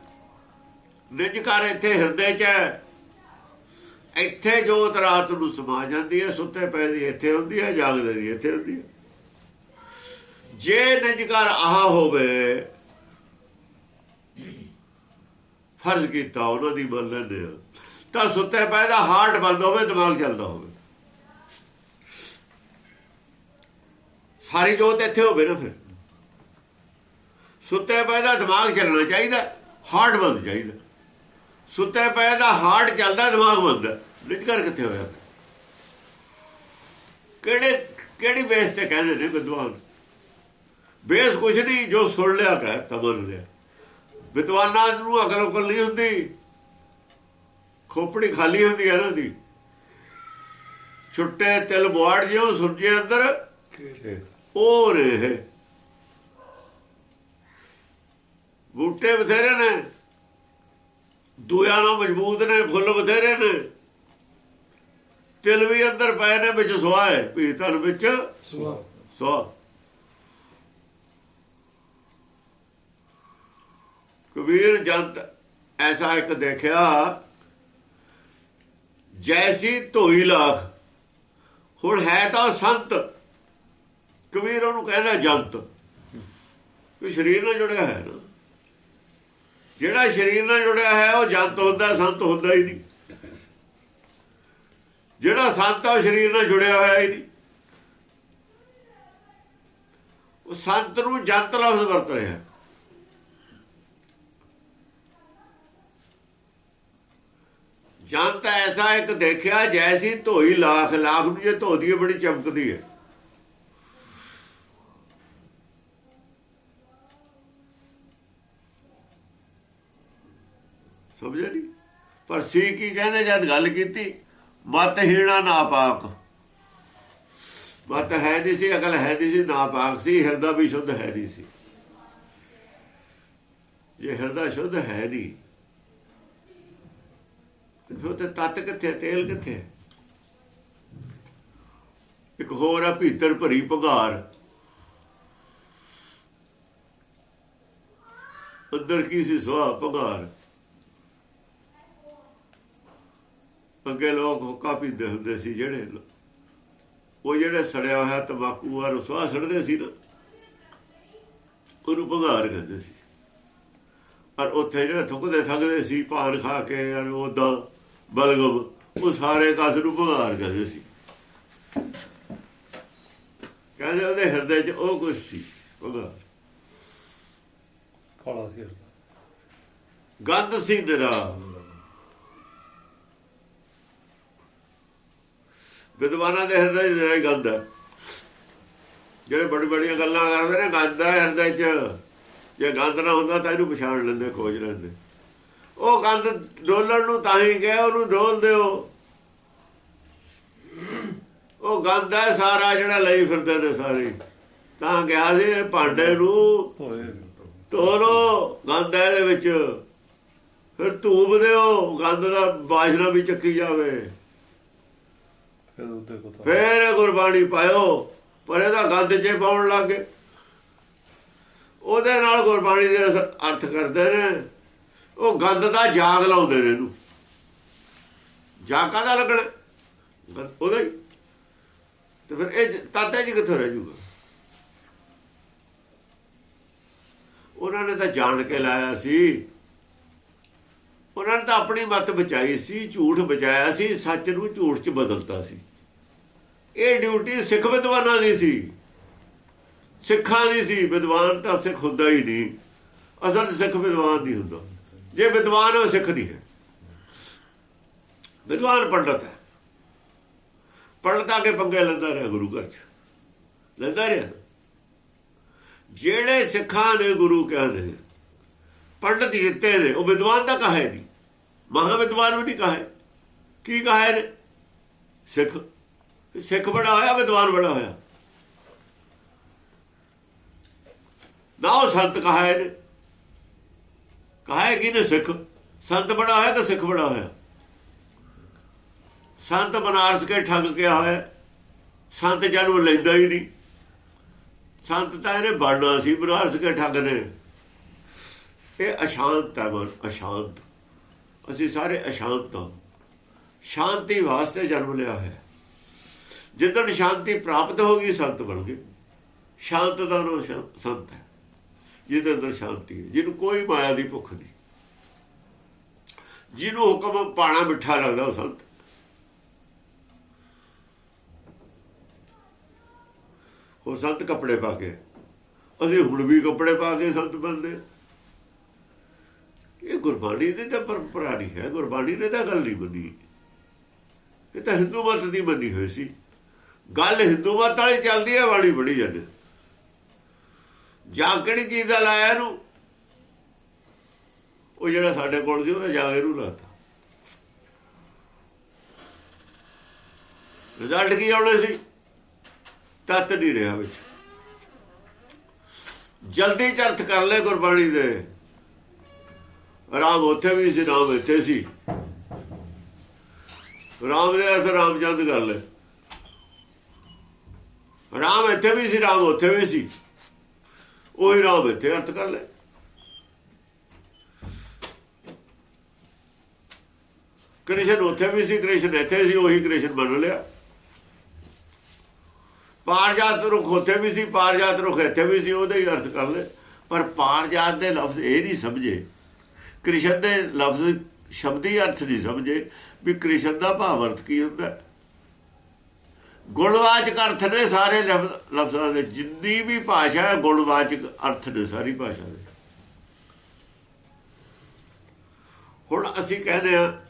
ਨਿਜ ਘਰ ਇੱਥੇ ਹਿਰਦੇ 'ਚ ਹੈ। ਇੱਥੇ ਜੋਤ ਰਾਤ ਨੂੰ ਸਮਾ ਜਾਂਦੀ ਹੈ, ਸੁੱਤੇ ਪਏ ਦੀ ਇੱਥੇ ਹੁੰਦੀ ਹੈ, ਜਾਗਦੇ ਦੀ ਇੱਥੇ ਹੁੰਦੀ ਹੈ। ਜੇ ਨਿਜ ਘਰ ਆਹ ਹੋਵੇ, ਫਰਜ਼ ਕੀਤਾ ਉਹਨਾਂ ਦੀ ਮੰਨ ਲੈਂਦੇ ਆ। ਤਾਂ ਸੁੱਤੇ ਪਏ ਦਾ ਹਾਰਟ ਬੰਦ ਹੋਵੇ, ਦਿਮਾਗ ਚੱਲਦਾ ਹੋਵੇ। ਸਾਰੀ ਜੋਤ ਇੱਥੇ ਹੋਵੇ ਨਾ ਫਿਰ। ਸੁੱਤੇ ਪਏ ਦਾ ਦਿਮਾਗ ਚੱਲਣਾ ਚਾਹੀਦਾ, ਹਾਰਟ ਬੰਦ ਚਾਹੀਦਾ। ਸੁੱਤੇ ਪਏ ਦਾ ਹਾਰਟ ਚੱਲਦਾ, ਦਿਮਾਗ ਬੰਦ। ਨਿਜ ਕਰ ਕਿੱਥੇ ਹੋਇਆ? ਕਿਹੜੇ, ਕਿਹੜੀ ਬੇਸ ਤੇ ਕਹਿੰਦੇ ਨੇ ਵਿਦਵਾਨ? ਬੇਸ ਕੁਛ ਨਹੀਂ, ਜੋ ਸੁਣ ਲਿਆ ਕਹਿ ਤਮਨ ਲਿਆ। ਵਿਦਵਾਨਾਂ ਨੂੰ ਅਕਲ ਉਕਲ ਨਹੀਂ ਹੁੰਦੀ। ਖੋਪੜੀ ਖਾਲੀ ਹੁੰਦੀ ਹੈ ਨਾ ਦੀ। ਛੁੱਟੇ ਤਿਲ ਬੁਆੜ ਜਿਉ ਸੁਰਜੇ ਅੰਦਰ, ਉਹ ਰਹੇ ਬੂਟੇ ਬਥੇਰੇ ਨੇ। ਦੂਆਂ ਨਾਲ ਮਜ਼ਬੂਤ ਨੇ ਫੁੱਲ ਬਥੇਰੇ ਨੇ। ਤਿਲ ਵੀ ਅੰਦਰ ਪਏ ਨੇ ਵਿੱਚ ਸੁਆਏ ਵੀ ਤਲ ਵਿੱਚ ਸੁਆ ਸੁਆ ਕਬੀਰ ਜੰਤ ਐਸਾ ਇੱਕ ਦੇਖਿਆ ਜੈਸੀ ਧੋਈ ਲਾਖ। ਹੁਣ ਹੈ ਤਾਂ ਸੰਤ। ਕਬੀਰ ਉਹਨੂੰ ਕਹਿੰਦਾ ਜੰਤ। ਕੋਈ ਸਰੀਰ ਨਾਲ ਜੁੜਿਆ ਹੈ ਨਾ। ਜਿਹੜਾ ਸਰੀਰ ਨਾਲ ਜੁੜਿਆ ਹੈ, ਉਹ ਜੰਤ ਹੁੰਦਾ, ਸੰਤ ਹੁੰਦਾ ਹੀ ਨਹੀਂ। ਜਿਹੜਾ ਸੰਤ ਆ, ਉਹ ਸਰੀਰ ਨਾਲ ਜੁੜਿਆ ਹੋਇਆ ਹੀ ਨਹੀਂ। ਉਹ ਸੰਤ ਨੂੰ ਜੰਤ ਲਫ਼ਜ਼ ਵਰਤ ਰਿਹਾ ਜੰਤ ਐਸਾ ਇੱਕ ਦੇਖਿਆ, ਜੈਸੀ ਧੋਈ ਲਾਖ ਲਾਖ ਨੂੰ ਜੇ ਧੋਦੀ ਹੈ, ਬੜੀ ਚਮਕਦੀ ਹੈ। ਸਮਝਿਆ ਨਹੀਂ? ਪਰ ਸੀ ਕੀ ਕਹਿੰਦੇ ਜਦ ਗੱਲ ਕੀਤੀ, ਮਤ ਹੀਣਾ ਨਾ ਪਾਕ ਮਤ ਹੈ ਨਹੀਂ ਸੀ, ਅਕਲ ਹੈ ਨਹੀਂ ਸੀ ਨਾ ਪਾਕ ਸੀ, ਹਿਰਦਾ ਵੀ ਸ਼ੁੱਧ ਹੈ ਨਹੀਂ ਸੀ। ਜੇ ਹਿਰਦਾ ਸ਼ੁੱਧ ਹੈ ਨਹੀਂ, ਤੇ ਫਿਰ ਤੇ ਤਤ ਕਿੱਥੇ, ਤੇਲ ਕਿੱਥੇ? ਇੱਕ ਹੋਰ ਆ ਭੀਤਰ ਭਰੀ ਭਗਾਰ ਅੰਦਰ ਕੀ ਸੀ ਸੁਆ ਭਗਾਰ ਅੱਗੇ ਲੋਕ ਹੁੱਕਾ ਪੀਂਦੇ ਹੁੰਦੇ ਸੀ ਜਿਹੜੇ ਉਹ ਜਿਹੜੇ ਸੜਿਆ ਹੋਇਆ ਤੰਬਾਕੂ ਆ ਰਸਵਾ ਸੜਦੇ ਸੀ ਨਾ ਉਹਨੂੰ ਭਗਾਰ ਕਹਿੰਦੇ ਸੀ। ਔਰ ਉੱਥੇ ਜਿਹੜੇ ਥੁੱਕਦੇ ਥੱਕਦੇ ਸੀ ਪਾਨ ਖਾ ਕੇ ਔਰ ਉਹਦਾ ਬਲਗਮ ਉਹ ਸਾਰੇ ਕਾਸ ਨੂੰ ਭਗਾਰ ਕਹਿੰਦੇ ਸੀ। ਕਹਿੰਦੇ ਉਹਦੇ ਹਿਰਦੇ 'ਚ ਉਹ ਕੁਝ ਸੀ ਭਗਾਰ। ਕਾਲਾ ਸੀ। ਗੰਧ ਸੀ ਨਿਰਾ ਵਿਦਵਾਨਾਂ ਦੇ ਹਿਰਦੇ 'ਚ ਹੀ ਗੰਧ ਹੈ। ਜਿਹੜੇ ਬੜੀ ਬੜੀਆਂ ਗੱਲਾਂ ਕਰਦੇ ਨੇ ਗੰਧ ਹੈ ਹਿਰਦੇ 'ਚ। ਜੇ ਗੰਧ ਨਾ ਹੁੰਦਾ ਤਾਂ ਇਹਨੂੰ ਪਛਾਣ ਲੈਂਦੇ ਖੋਜ ਲੈਂਦੇ। ਉਹ ਗੰਧ ਡੋਲਣ ਨੂੰ ਤਾਂ ਹੀ ਗਿਆ ਉਹਨੂੰ ਡੋਲ ਦਿਓ। ਉਹ ਗੰਧ ਹੈ ਸਾਰਾ ਜਿਹੜਾ ਲਈ ਫਿਰਦੇ ਨੇ ਸਾਰੇ। ਤਾਂ ਗਿਆ ਸੀ ਭਾਂਡੇ ਨੂੰ ਧੋਏ ਧੋ ਲੋ ਗੰਧ ਹੈ ਇਹਦੇ ਵਿੱਚ। ਫਿਰ ਧੂਪ ਦਿਓ ਗੰਧ ਦਾ ਬਾਸ਼ਨਾ ਵੀ ਚੱਕੀ ਜਾਵੇ। ਫੇਰ ਗੁਰਬਾਣੀ ਪਾਇਓ, ਪਰ ਇਹਦਾ ਗੰਦ 'ਚ ਪਾਉਣ ਲੱਗੇ ਉਹਦੇ ਨਾਲ ਗੁਰਬਾਣੀ ਦੇ ਅਰਥ ਕਰਦੇ ਨੇ। ਉਹ ਗੰਦ ਦਾ ਜਾਗ ਲਾਉਂਦੇ ਨੇ ਇਹਨੂੰ। ਜਾਗ ਕਾਹਦਾ ਲੱਗਣਾ? ਉਹਦਾ ਹੀ। ਤੇ ਫਿਰ ਇਹ ਤਾਤੇ ਜੀ ਕਿੱਥੋਂ ਰਹਿ ਜੂਗਾ? ਉਹਨਾਂ ਨੇ ਤਾਂ ਜਾਣ ਕੇ ਲਾਇਆ ਸੀ। ਉਹਨਾਂ ਨੇ ਤਾਂ ਆਪਣੀ ਮਤ ਬਚਾਈ ਸੀ, ਝੂਠ ਬਚਾਇਆ ਸੀ, ਸੱਚ ਨੂੰ ਝੂਠ 'ਚ ਬਦਲਤਾ ਸੀ। ਇਹ ਡਿਊਟੀ ਸਿੱਖ ਵਿਦਵਾਨਾਂ ਦੀ ਸੀ। ਸਿੱਖਾਂ ਦੀ ਸੀ। ਵਿਦਵਾਨ ਤਾਂ ਸਿੱਖ ਹੁੰਦਾ ਹੀ ਨਹੀਂ। ਅਸਲ ਸਿੱਖ ਵਿਦਵਾਨ ਦੀ ਹੁੰਦਾ। ਜੇ ਵਿਦਵਾਨ ਹੈ ਉਹ ਸਿੱਖ ਨਹੀਂ ਹੈ। ਵਿਦਵਾਨ ਪੰਡਤ ਹੈ। ਪੰਡਤ ਆ ਕੇ ਪੰਗੇ ਲੈਂਦਾ ਰਿਹਾ ਗੁਰੂ ਘਰ ਚ। ਲੈਂਦਾ ਰਿਹਾ। ਜਿਹੜੇ ਸਿੱਖਾਂ ਨੇ ਗੁਰੂ ਕਹਿੰਦੇ ਪੰਡਤ ਜਿੱਤੇ ਨੇ, ਉਹ ਵਿਦਵਾਨ ਤਾਂ ਕਹੇ ਨਹੀਂ। ਮਹਾ ਵਿਦਵਾਨ ਵੀ ਨਹੀਂ ਕਹੇ। ਕੀ ਕਹੇ ਨੇ? ਸਿੱਖ। ਸਿੱਖ ਬੜਾ ਹੋਇਆ ਵਿਦਵਾਨ ਬੜਾ ਹੋਇਆ ਨਾ ਉਹ ਸੰਤ ਕਹਾਏ ਨੇ। ਕਹਾਏ ਕਿ ਨੇ ਸਿੱਖ? ਸੰਤ ਬੜਾ ਹੋਇਆ ਕਿ ਸਿੱਖ ਬੜਾ ਹੋਇਆ ਸੰਤ ਬਨਾਰਸ ਕੇ ਠੱਗ ਕੇ ਹੋਇਆ ਸੰਤ ਜਨਮ ਲੈਂਦਾ ਹੀ ਨਹੀਂ। ਸੰਤ ਤਾਂ ਇਹਨੇ ਬਣਨਾ ਸੀ, ਬਨਾਰਸ ਕੇ ਠੱਗ ਨੇ। ਇਹ ਅਸ਼ਾਂਤ ਹੈ ਮਨ, ਅਸ਼ਾਂਤ। ਅਸੀਂ ਸਾਰੇ ਅਸ਼ਾਂਤ ਹਾਂ। ਸ਼ਾਂਤੀ ਵਾਸਤੇ ਜਨਮ ਲਿਆ ਹੋਇਆ ਜਿੱਦਣ ਸ਼ਾਂਤੀ ਪ੍ਰਾਪਤ ਹੋ ਗਈ, ਸੰਤ ਬਣ ਗਏ। ਸ਼ਾਂਤ ਦਾ ਨਾਮ ਸ਼ਾ- ਸੰਤ ਹੈ। ਜਿਹਦੇ ਅੰਦਰ ਸ਼ਾਂਤੀ ਹੈ, ਜਿਹਨੂੰ ਕੋਈ ਮਾਇਆ ਦੀ ਭੁੱਖ ਨਹੀਂ। ਜਿਹਨੂੰ ਹੁਕਮ ਪਾਣਾ ਮਿੱਠਾ ਲੱਗਦਾ, ਉਹ ਸੰਤ। ਉਹ ਸੰਤ ਕੱਪੜੇ ਪਾ ਕੇ। ਅਸੀਂ ਹੁਣ ਵੀ ਕੱਪੜੇ ਪਾ ਕੇ ਸੰਤ ਬਣਦੇ ਇਹ ਗੁਰਬਾਣੀ ਦੀ ਤਾਂ ਪਰੰਪਰਾ ਨਹੀਂ ਹੈ। ਗੁਰਬਾਣੀ ਨੇ ਤਾਂ ਗੱਲ ਨਹੀਂ ਮੰਨੀ। ਇਹ ਤਾਂ ਹਿੰਦੂ ਮਤ ਦੀ ਮੰਨੀ ਹੋਈ ਸੀ। ਗੱਲ ਹਿੰਦੂ ਮਤ ਵਾਲੀ ਚੱਲਦੀ ਹੈ, ਬਾਣੀ ਬੜੀ ਜਾਂਦੇ ਜਾਂ। ਕਿਹੜੀ ਚੀਜ਼ ਦਾ ਲਾਇਆ ਇਹਨੂੰ? ਉਹ ਜਿਹੜਾ ਸਾਡੇ ਕੋਲ ਸੀ, ਉਹਨੇ ਜਾ ਕੇ ਇਹਨੂੰ ਲਾਤਾ। ਰਿਜ਼ਲਟ ਕੀ ਆਉਣੇ ਸੀ? ਤਤ ਨਹੀਂ ਰਿਹਾ ਵਿੱਚ। ਜਲਦੀ ਚਰਤ ਕਰ ਲੈ ਗੁਰਬਾਣੀ ਦੇ। ਰਾਮ ਉੱਥੇ ਵੀ ਸੀ, ਰਾਮ ਇੱਥੇ ਸੀ। ਰਾਮ ਦੇ ਅਰਥ ਰਾਮ ਚੰਦ ਕਰ ਲੈ ਰਾਮ ਇੱਥੇ ਵੀ ਸੀ, ਰਾਮ ਉੱਥੇ ਵੀ ਸੀ। ਉਹੀ ਰਾਮ ਇੱਥੇ ਅਰਥ ਕਰ ਲੈ। ਕ੍ਰਿਸ਼ਨ ਉੱਥੇ ਵੀ ਸੀ, ਕ੍ਰਿਸ਼ਨ ਇੱਥੇ ਸੀ, ਉਹੀ ਕ੍ਰਿਸ਼ਨ ਬਣ ਲਿਆ। ਪਾਰਜਾਤ ਰੁੱਖ ਉੱਥੇ ਵੀ ਸੀ, ਪਾਰਜਾਤ ਰੁੱਖ ਇੱਥੇ ਵੀ ਸੀ, ਉਹਦਾ ਹੀ ਅਰਥ ਕਰ ਲੈ। ਪਰ ਪਾਰਜਾਤ ਦੇ ਲਫ਼ਜ਼ ਇਹ ਨਹੀਂ ਸਮਝੇ। ਕ੍ਰਿਸ਼ਨ ਦੇ ਲਫ਼ਜ਼ ਸ਼ਬਦੀ ਅਰਥ ਨਹੀਂ ਸਮਝੇ, ਵੀ ਕ੍ਰਿਸ਼ਨ ਦਾ ਭਾਵ ਅਰਥ ਕੀ ਹੁੰਦਾ? ਗੁਣਵਾਚਕ ਅਰਥ ਨੇ ਸਾਰੇ ਲਫ਼ਜ਼- ਲਫ਼ਜ਼ਾਂ ਦੇ, ਜਿੰਨੀ ਵੀ ਭਾਸ਼ਾ ਹੈ, ਗੁਣਵਾਚਕ ਅਰਥ ਨੇ ਸਾਰੀ ਭਾਸ਼ਾ ਦੇ। ਹੁਣ ਅਸੀਂ ਕਹਿੰਦੇ ਆ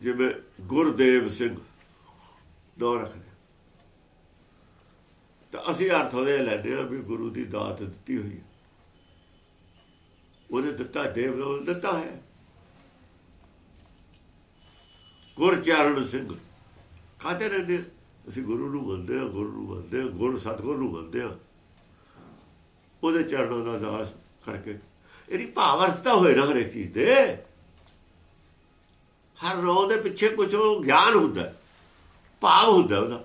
ਜਿਵੇਂ ਗੁਰਦੇਵ ਸਿੰਘ ਨਾਂ ਰੱਖਦੇ ਤਾਂ ਅਸੀਂ ਅਰਥ ਉਹਦੇ ਲੈਂਦੇ ਆ ਵੀ ਗੁਰੂ ਦੀ ਦਾਤ ਦਿੱਤੀ ਹੋਈ ਹੈ। ਉਹਨੇ ਦਿੱਤਾ, ਦੇਵ ਨੂੰ ਦਿੱਤਾ ਹੈ। ਗੁਰਚਰਨ ਸਿੰਘ। ਕਾਹਦੇ ਰਹਿੰਦੇ ਅਸੀਂ ਗੁਰੂ ਨੂੰ ਮੰਨਦੇ ਆ ਗੁਰੂ ਨੂੰ ਮੰਨਦੇ ਆ ਗੁਰ ਸਤਗੁਰ ਨੂੰ ਮੰਨਦੇ ਆ ਉਹਦੇ ਚਰਨਾਂ ਦਾ ਦਾਸ ਕਰਕੇ। ਇਹਦੀ ਭਾਵਰਸਤਾ ਹੋਏ ਨਾ ਹਰੇਕ ਚੀਜ਼ ਦੇ। ਹਰ ਰੋ ਦੇ ਪਿੱਛੇ ਕੁਝ ਗਿਆਨ ਹੁੰਦਾ ਭਾਵ ਹੁੰਦਾ ਉਹਦਾ।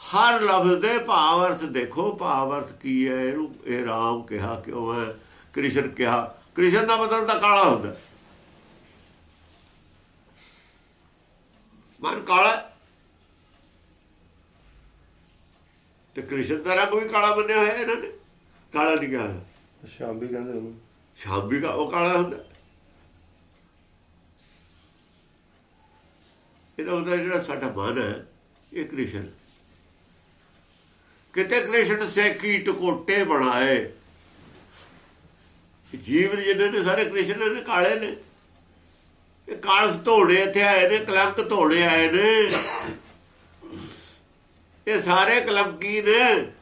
ਹਰ ਲਫ਼ਜ਼ ਦੇ ਭਾਵ ਅਰਥ ਦੇਖੋ। ਭਾਵ ਅਰਥ ਕੀ ਹੈ? ਇਹਨੂੰ ਇਹ ਰਾਮ ਕਿਹਾ ਕਿਉਂ ਹੈ? ਕ੍ਰਿਸ਼ਨ ਕਿਹਾ ਕ੍ਰਿਸ਼ਨ ਦਾ ਮਤਲਬ ਤਾਂ ਕਾਲਾ ਹੁੰਦਾ। ਮਨ ਕਾਲਾ। ਤੇ ਕ੍ਰਿਸ਼ਨ ਦਾ ਰੰਗ ਵੀ ਕਾਲਾ ਬੰਨਿਆ ਹੋਇਆ ਇਹਨਾਂ ਨੇ ਕਾਲਾ ਨਹੀਂ ਕਿਹਾ। ਸ਼ਾਮ ਵੀ ਕਹਿੰਦੇ ਉਹਨੂੰ ਸ਼ਾਮ ਵੀ ਉਹ ਕਾਲਾ ਹੁੰਦਾ ਇਹਦਾ ਉਹਦਾ ਜਿਹੜਾ ਸਾਡਾ ਮਨ ਹੈ ਇਹ ਕ੍ਰਿਸ਼ਨ ਕਿਤੇ ਕ੍ਰਿਸ਼ਨ ਸੇਕੀ ਟਕੋਟੇ ਬਣਾਏ ਜੀਵ ਜਿਹਨੇ ਨੇ ਸਾਰੇ ਕ੍ਰਿਸ਼ਨ ਨੇ ਕਾਲੇ ਨੇ। ਇਹ ਕਾਲਸ ਧੋੜੇ ਇੱਥੇ ਆਏ ਨੇ, ਕਲੰਕ ਧੋੜੇ ਆਏ ਨੇ। ਇਹ ਸਾਰੇ ਕਲੰਕੀ ਨੇ।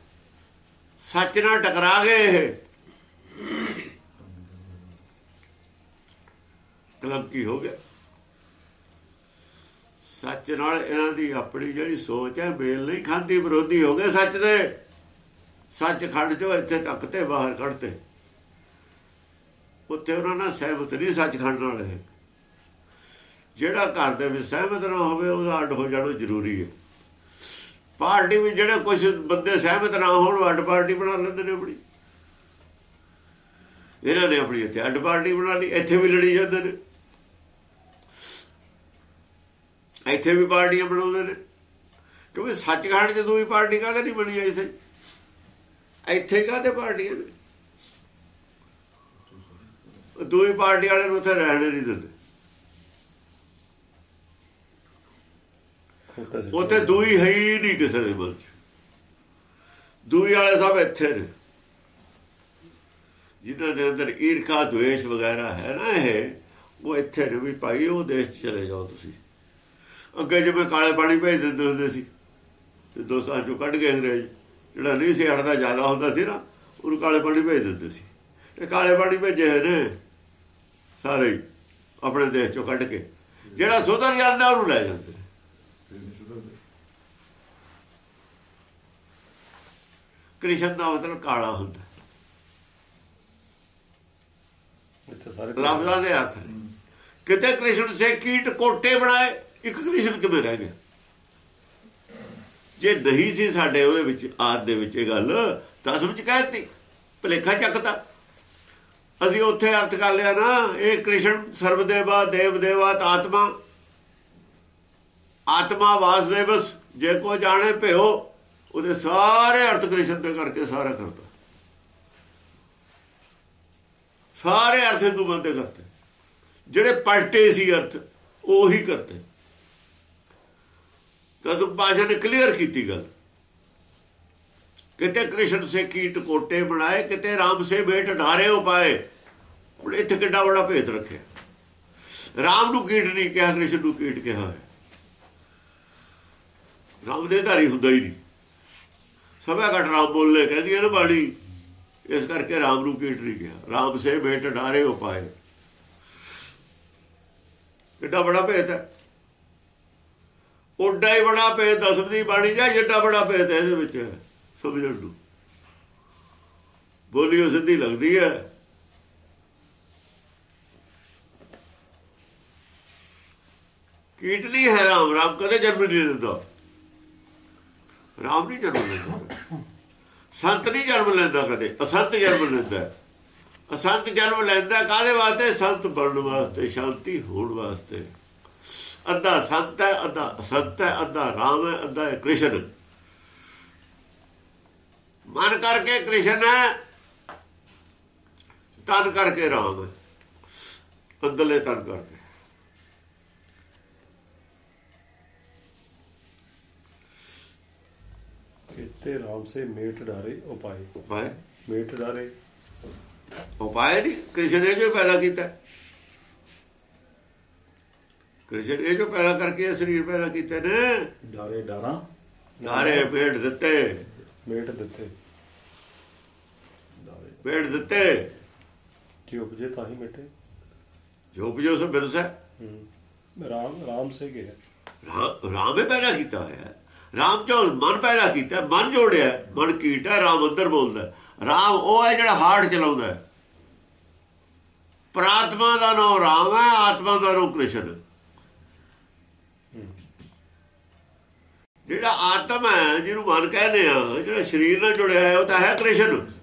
ਸੱਚ ਨਾਲ ਟਕਰਾ ਗਏ ਇਹ। ਕਲੰਕੀ ਹੋ ਗਿਆ। ਸੱਚ ਨਾਲ ਇਹਨਾਂ ਦੀ ਆਪਣੀ ਜਿਹੜੀ ਸੋਚ ਹੈ ਬੇਲ ਨਹੀਂ ਖਾਂਦੀ, ਵਿਰੋਧੀ ਹੋ ਗਏ ਸੱਚ ਦੇ। ਸੱਚ ਖੰਡ ਚੋਂ ਇੱਥੇ ਤੱਕ ਤੇ ਬਾਹਰ ਕੱਢਤੇ ਉੱਥੇ ਉਹਨਾਂ ਨਾਲ ਸਹਿਮਤ ਨਹੀਂ, ਸੱਚਖੰਡ ਨਾਲ ਇਹ। ਜਿਹੜਾ ਘਰ ਦੇ ਵਿੱਚ ਸਹਿਮਤ ਨਾ ਹੋਵੇ, ਉਹਦਾ ਅੱਡ ਹੋ ਜਾਣਾ ਜ਼ਰੂਰੀ ਹੈ। ਪਾਰਟੀ ਵਿੱਚ ਜਿਹੜੇ ਕੁਝ ਬੰਦੇ ਸਹਿਮਤ ਨਾ ਹੋਣ ਅੱਡ ਪਾਰਟੀ ਬਣਾ ਲੈਂਦੇ ਨੇ ਆਪਣੀ। ਇਹਨਾਂ ਨੇ ਆਪਣੀ ਇੱਥੇ ਅੱਡ ਪਾਰਟੀ ਬਣਾ ਲਈ, ਇੱਥੇ ਵੀ ਲੜੀ ਜਾਂਦੇ ਨੇ। ਇੱਥੇ ਵੀ ਪਾਰਟੀਆਂ ਬਣਾਉਂਦੇ ਨੇ। ਕਿਉਂਕਿ ਸੱਚਖੰਡ ਚ ਦੂਈ ਪਾਰਟੀ ਕਾਹਦੇ ਨਹੀਂ ਬਣੀ ਇੱਥੇ? ਇੱਥੇ ਕਾਹਦੇ ਪਾਰਟੀਆਂ ਨੇ? ਉਹ ਦੂਈ ਪਾਰਟੀ ਵਾਲੇ ਨੂੰ ਉੱਥੇ ਰਹਿਣ ਨਹੀਂ ਦਿੰਦੇ। ਉੱਥੇ ਦੂਈ ਹੈ ਹੀ ਨਹੀਂ ਕਿਸੇ ਦੇ ਮਨ ਚ। ਦੂਈ ਵਾਲੇ ਸਭ ਇੱਥੇ ਨੇ। ਜਿਨ੍ਹਾਂ ਦੇ ਅੰਦਰ ਈਰਖਾ, ਦੁਵੇਸ਼ ਵਗੈਰਾ ਹੈ ਨਾ ਇਹ, ਉਹ ਇੱਥੇ ਨੇ ਵੀ ਭਾਈ, ਉਹ ਦੇਸ਼ 'ਚ ਚਲੇ ਜਾਓ ਤੁਸੀਂ। ਅੱਗੇ ਜਿਵੇਂ ਕਾਲੇ ਪਾਣੀ ਭੇਜ ਦਿੰਦੇ ਹੁੰਦੇ ਸੀ, ਤੇ ਦੋਸਤਾਂ ਚੋਂ ਕੱਢ ਗਏ ਅੰਗਰੇਜ਼, ਜਿਹੜਾ ਨਹੀਂ ਸੀ ਹਟਦਾ, ਜ਼ਿਆਦਾ ਹੁੰਦਾ ਸੀ ਨਾ, ਉਹਨੂੰ ਕਾਲੇ ਪਾਣੀ ਭੇਜ ਦਿੰਦੇ ਸੀ। ਇਹ ਕਾਲੇ ਪਾਣੀ ਭੇਜੇ ਹੋਏ ਨੇ। ਸਾਰੇ ਆਪਣੇ ਦੇਸ਼ ਚੋਂ ਕੱਢ ਕੇ। ਜਿਹੜਾ ਸੁਧਰ ਜਾਂਦਾ ਉਹਨੂੰ ਲੈ ਜਾਂਦੇ। ਕ੍ਰਿਸ਼ਨ ਦਾ ਮਤਲਬ ਕਾਲਾ ਹੁੰਦਾ। ਇੱਥੇ ਸਾਰੇ ਲਫ਼ਜ਼ਾਂ ਦੇ ਨੇ। ਕਿਤੇ ਕ੍ਰਿਸ਼ਨ ਸੇ ਕੀਟ ਕੋਟੇ ਬਣਾਏ ਇੱਕ ਕ੍ਰਿਸ਼ਨ ਕਿਵੇਂ ਰਹਿ ਗਿਆ? ਜੇ ਨਹੀਂ ਸੀ ਸਾਡੇ ਉਹਦੇ ਵਿੱਚ ਆਦ ਦੇ ਵਿੱਚ ਇਹ ਗੱਲ ਤਾਂ ਸਮਝ ਕਹਿਤੀ ਭਲੇਖਾ ਚੱਕਦਾ। ਅਸੀਂ ਉੱਥੇ ਅਰਥ ਕਰ ਲਿਆ ਨਾ, ਇਹ ਕ੍ਰਿਸ਼ਨ, ਸਰਵਦੇਵਾ ਦੇਵ ਦੇਵਾ ਆਤਮਾ। ਆਤਮਾ ਵਾਸਦੇਵਸ, ਜੇ ਕੋ ਜਾਣੇ ਭਿਓ ਉਹਦੇ ਸਾਰੇ ਅਰਥ ਕ੍ਰਿਸ਼ਨ ਤੇ ਕਰਕੇ ਸਾਰਾ ਕਰਦਾ ਸਾਰੇ ਅਰਥ ਹਿੰਦੂ ਬੰਦੇ ਕਰਤੇ। ਜਿਹੜੇ ਪਲਟੇ ਸੀ ਅਰਥ, ਉਹੀ ਕਰਤੇ। ਤਦ ਭਾਸ਼ਾ ਨੇ ਕਲੀਅਰ ਕੀਤੀ ਗੱਲ। ਕਿਤੇ ਕ੍ਰਿਸ਼ਨ ਸੇ ਕੀਟ ਕੋਟੇ ਬਣਾਏ, ਕਿਤੇ ਰਾਮ ਸੇ ਬੇਟ ਢਾਰੇ ਉਪਾਏ। ਹੁਣ ਇੱਥੇ ਕਿੱਡਾ ਬੜਾ ਭੇਦ ਰੱਖਿਆ। ਰਾਮ ਨੂੰ ਕੀਟ ਨਹੀਂ ਕਿਹਾ, ਕ੍ਰਿਸ਼ਨ ਨੂੰ ਕੀਟ ਕਿਹਾ ਹੈ। ਰਾਮ ਦੇ ਧਾਰੀ ਹੁੰਦਾ ਹੀ ਨਹੀਂ। ਸਭਾ ਘਟ ਰਾਮ ਬੋਲੇ ਕਹਿੰਦੀ ਹੈ ਨਾ ਬਾਣੀ, ਇਸ ਕਰਕੇ ਰਾਮ ਨੂੰ ਕੀਟ ਨਹੀਂ ਕਿਹਾ। ਰਾਮ ਸੇ ਬੇਟ ਢਾਰੇ ਉਪਾਏ। ਕਿੱਡਾ ਬੜਾ ਭੇਦ ਹੈ। ਉੱਡਾ ਹੀ ਬੜਾ ਭੇਦ ਦਸਵੀਂ ਬਾਣੀ ਜਾਂ ਜਿੱਡਾ ਬੜਾ ਭੇਦ ਹੈ ਇਹਦੇ ਵਿੱਚ। ਸਮਝਣ ਨੂੰ। ਬੋਲੀਓ ਸਿੱਧੀ ਲੱਗਦੀ ਹੈ। ਕੀਟ ਹੈ ਰਾਮ। ਰਾਮ ਕਦੇ ਜਨਮ ਨਹੀਂ ਲੈਂਦਾ। ਰਾਮ ਨਹੀਂ ਜਨਮ ਲੈਂਦਾ। ਸੰਤ ਨਹੀਂ ਜਨਮ ਲੈਂਦਾ ਕਦੇ। ਅਸੰਤ ਜਨਮ ਲੈਂਦਾ। ਅਸੰਤ ਜਨਮ ਲੈਂਦਾ ਕਾਦੇ ਵਾਸਤੇ? ਸੰਤ ਬਣਨ ਵਾਸਤੇ, ਸ਼ਾਂਤੀ ਹੋਣ ਵਾਸਤੇ। ਅੱਧਾ ਸੰਤ ਹੈ, ਅੱਧਾ ਅਸੰਤ ਹੈ, ਅੱਧਾ ਰਾਮ ਹੈ, ਅੱਧਾ ਕ੍ਰਿਸ਼ਨ। ਮਨ ਕਰਕੇ ਕ੍ਰਿਸ਼ਨ ਹੈ ਤਨ ਕਰਕੇ ਰਾਮ ਹੈ ਅੰਦਰਲੇ ਤਨ ਕਰਕੇ। ਇੱਥੇ ਰਾਮ ਸੇ ਮੇਟ ਡਾਰੇ ਉਪਾਏ। ਉਪਾਏ? ਮੇਟ ਡਾਰੇ। ਉਪਾਏ ਨਹੀਂ ਕ੍ਰਿਸ਼ਨ ਨੇ ਜੋ ਪੈਦਾ ਕੀਤਾ। ਕ੍ਰਿਸ਼ਨ ਇਹ ਜੋ ਪੈਦਾ ਕਰਕੇ ਇਹ ਸਰੀਰ ਪੈਦਾ ਕੀਤੇ ਨੇ। ਡਾਰੇ ਡਾਰਾਂ। ਨਾਰੇ ਪੇੜ ਦਿੱਤੇ। ਮੇਟ ਦਿੱਤੇ। ਪੇੜ ਦਿੱਤੇ। ਜੀ ਉਪਜੇ ਤਾਂ ਹੀ ਮਿਟੇ। ਜੋ ਉਪਜੋ ਸੋ ਬਿਰਸ ਹੈ। ਰਾਮ ਰਾਮ ਸੇ ਗਿਆ। ਰਾਮ ਪੈਦਾ ਕੀਤਾ ਹੋਇਆ ਹੈ। ਰਾਮ ਚੋਂ ਮਨ ਪੈਦਾ ਕੀਤਾ ਮਨ ਜੋੜਿਆ ਮਨ ਕੀਟ ਹੈ। ਰਾਮ ਅੰਦਰ ਬੋਲਦਾ। ਰਾਮ ਉਹ ਹੈ ਜਿਹੜਾ ਹਾਰਟ ਚਲਾਉਂਦਾ ਹੈ। ਪ੍ਰਾਤਮਾ ਦਾ ਨਾਮ ਰਾਮ ਹੈ। ਆਤਮਾ ਦਾ ਨਾਮ ਕ੍ਰਿਸ਼ਨ ਜਿਹੜਾ ਆਤਮ ਹੈ ਜਿਹਨੂੰ ਮਨ ਕਹਿੰਦੇ ਆ ਜਿਹੜਾ ਸਰੀਰ ਨਾਲ ਜੁੜਿਆ ਹੈ ਉਹ ਤਾਂ ਹੈ ਕ੍ਰਿਸ਼ਨ।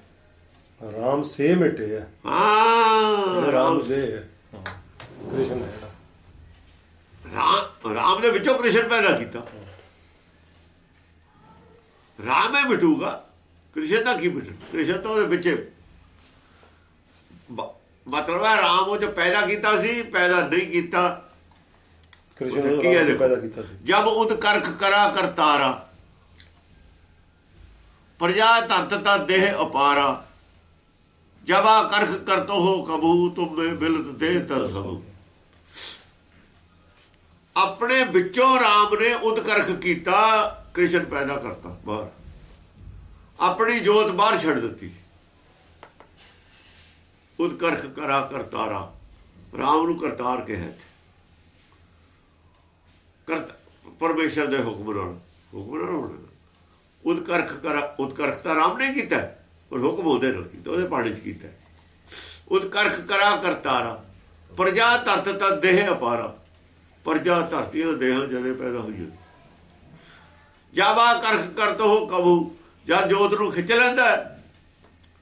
ਰਾਮ ਸੇ ਮਿਟੇ ਹੈ ਹਾਂ ਰਾਮ ਦੇ ਕ੍ਰਿਸ਼ਨ ਹੈ ਰਾਮ ਰਾਮ ਦੇ ਵਿੱਚੋਂ ਕ੍ਰਿਸ਼ਨ ਪੈਦਾ ਕੀਤਾ। ਰਾਮ ਹੀ ਮਿਟੂਗਾ। ਕ੍ਰਿਸ਼ਨ ਦਾ ਕੀ ਮਿਟੂ? ਕ੍ਰਿਸ਼ਨ ਤਾਂ ਉਹਦੇ ਵਿੱਚ ਮਤਲਬ ਹੈ ਰਾਮ ਉਹ ਜੋ ਪੈਦਾ ਕੀਤਾ ਸੀ ਪੈਦਾ ਨਹੀਂ ਕੀਤਾ। ਕ੍ਰਿਸ਼ਨ ਕੀ ਹੈ। ਪੈਦਾ ਕੀਤਾ ਸੀ। ਜਬ ਉਦ ਕਰਖ ਕਰਾ ਕਰਤਾਰਾ ਪ੍ਰਜਾ ਧਰਤ ਤਾ ਦੇਹ ਅਪਾਰਾ। ਜਬਾ ਕਰਖ ਕਰਤੋ ਹੋ ਕਬੂ ਤੁਮੇ ਬਿਲਤ ਦੇ ਤਰ ਸਭੂ ਆਪਣੇ ਵਿੱਚੋਂ ਰਾਮ ਨੇ ਉਦਕਰਖ ਕੀਤਾ, ਕ੍ਰਿਸ਼ਨ ਪੈਦਾ ਕਰਤਾ ਬਾਹਰ। ਆਪਣੀ ਜੋਤ ਬਾਹਰ ਛੱਡ ਦਿੱਤੀ। ਉਦਕਰਖ ਕਰਾ ਕਰਤਾਰਾ, ਰਾਮ ਨੂੰ ਕਰਤਾਰ ਕਿਹਾ ਇੱਥੇ। ਕਰਤਾ ਪਰਮੇਸ਼ਰ ਦੇ ਹੁਕਮ ਨਾਲ ਹੁਕਮ ਨਾਲ ਉਦਕਰਖ ਕਰਾ ਉਦਕਰਖ ਤਾਂ ਰਾਮ ਨੇ ਕੀਤਾ। ਪਰ ਹੁਕਮ ਉਹਦੇ ਨਾਲ ਕੀਤਾ ਉਹਦੇ ਪਾਣੀ ਚ ਕੀਤਾ ਉਦਕਰਖ ਕਰਾ ਕਰਤਾਰਾ ਪ੍ਰਜਾ ਧਰਤ ਤਾ ਦੇਹ ਅਪਾਰਾ। ਪ੍ਰਜਾ ਧਰਤੀਆਂ ਦੇਹਾਂ ਜਦੇ ਪੈਦਾ ਹੋਈਆਂ ਜਾਵਾ ਕਰਖ ਕਰਤੋ ਹੋ ਕਬੂ ਜਦ ਜੋਤ ਨੂੰ ਖਿੱਚ ਲੈਂਦਾ ਹੈ,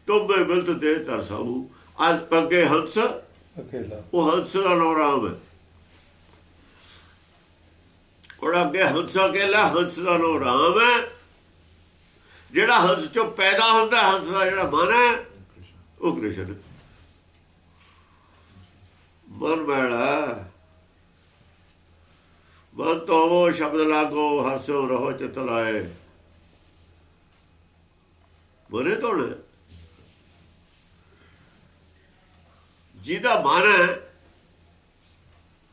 ਤੋਬੇ ਮਿਲਤ ਦੇ ਤਰਸਾਬੂ ਅੱਜ ਅੱਗੇ ਹੰਸ ਅਕੇਲਾ। ਉਹ ਹੰਸ ਦਾ ਨਾਮ ਰਾਮ ਹੈ ਉਹ ਅੱਗੇ ਹੰਸ ਅਕੇਲਾ ਹੰਸ ਦਾ ਨਾਮ ਰਾਮ ਹੈ ਜਿਹੜਾ ਹੰਸ ਚੋਂ ਪੈਦਾ ਹੁੰਦਾ ਹੰਸ ਦਾ ਜਿਹੜਾ ਮਨ ਹੈ, ਉਹ ਕ੍ਰਿਸ਼ਨ ਮਨ ਮੈਲਾ ਮਨ ਤੋਂ ਸ਼ਬਦ ਲਾਗੋ, ਹਰਸੋ ਰਹੋ ਚਿਤ ਲਾਏ। ਬਰੇ ਤੋੜ ਜਿਹਦਾ ਮਨ ਹੈ,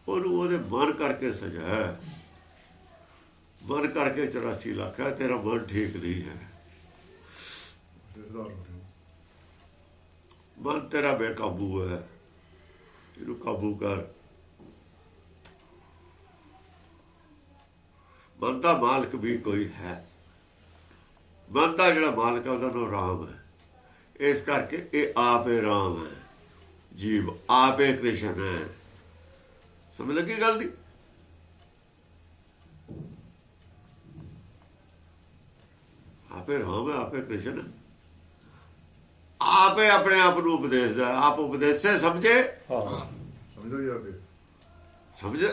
ਉਹਨੂੰ ਉਹਦੇ ਮਨ ਕਰਕੇ ਸਜਾ ਹੈ ਮਨ ਕਰਕੇ 84 ਲੱਖ ਹੈ, ਤੇਰਾ ਮਨ ਠੀਕ ਨਹੀਂ ਹੈ। ਮਨ ਤੇਰਾ ਬੇਕਾਬੂ ਹੈ ਇਹਨੂੰ ਕਾਬੂ ਕਰ। ਮਨ ਦਾ ਮਾਲਕ ਵੀ ਕੋਈ ਹੈ। ਮਨ ਦਾ ਜਿਹੜਾ ਮਾਲਕ ਹੈ, ਉਹਦਾ ਨਾਮ ਰਾਮ ਹੈ। ਇਸ ਕਰਕੇ ਇਹ ਆਪੇ ਰਾਮ ਹੈ। ਜੀਵ ਆਪੇ ਕ੍ਰਿਸ਼ਨ ਹੈ। ਸਮਝ ਲੱਗੀ ਗੱਲ ਦੀ? ਆਪੇ ਰਾਮ ਹੈ, ਆਪੇ ਕ੍ਰਿਸ਼ਨ ਹੈ। ਆਪੇ ਆਪਣੇ ਆਪ ਨੂੰ ਉਪਦੇਸ਼ ਦਾ ਆਪ ਉਪਦੇਸ਼ ਸੇ ਸਮਝੇ? ਹਾਂ। ਸਮਝੋ ਜੀ ਆਪੇ। ਸਮਝ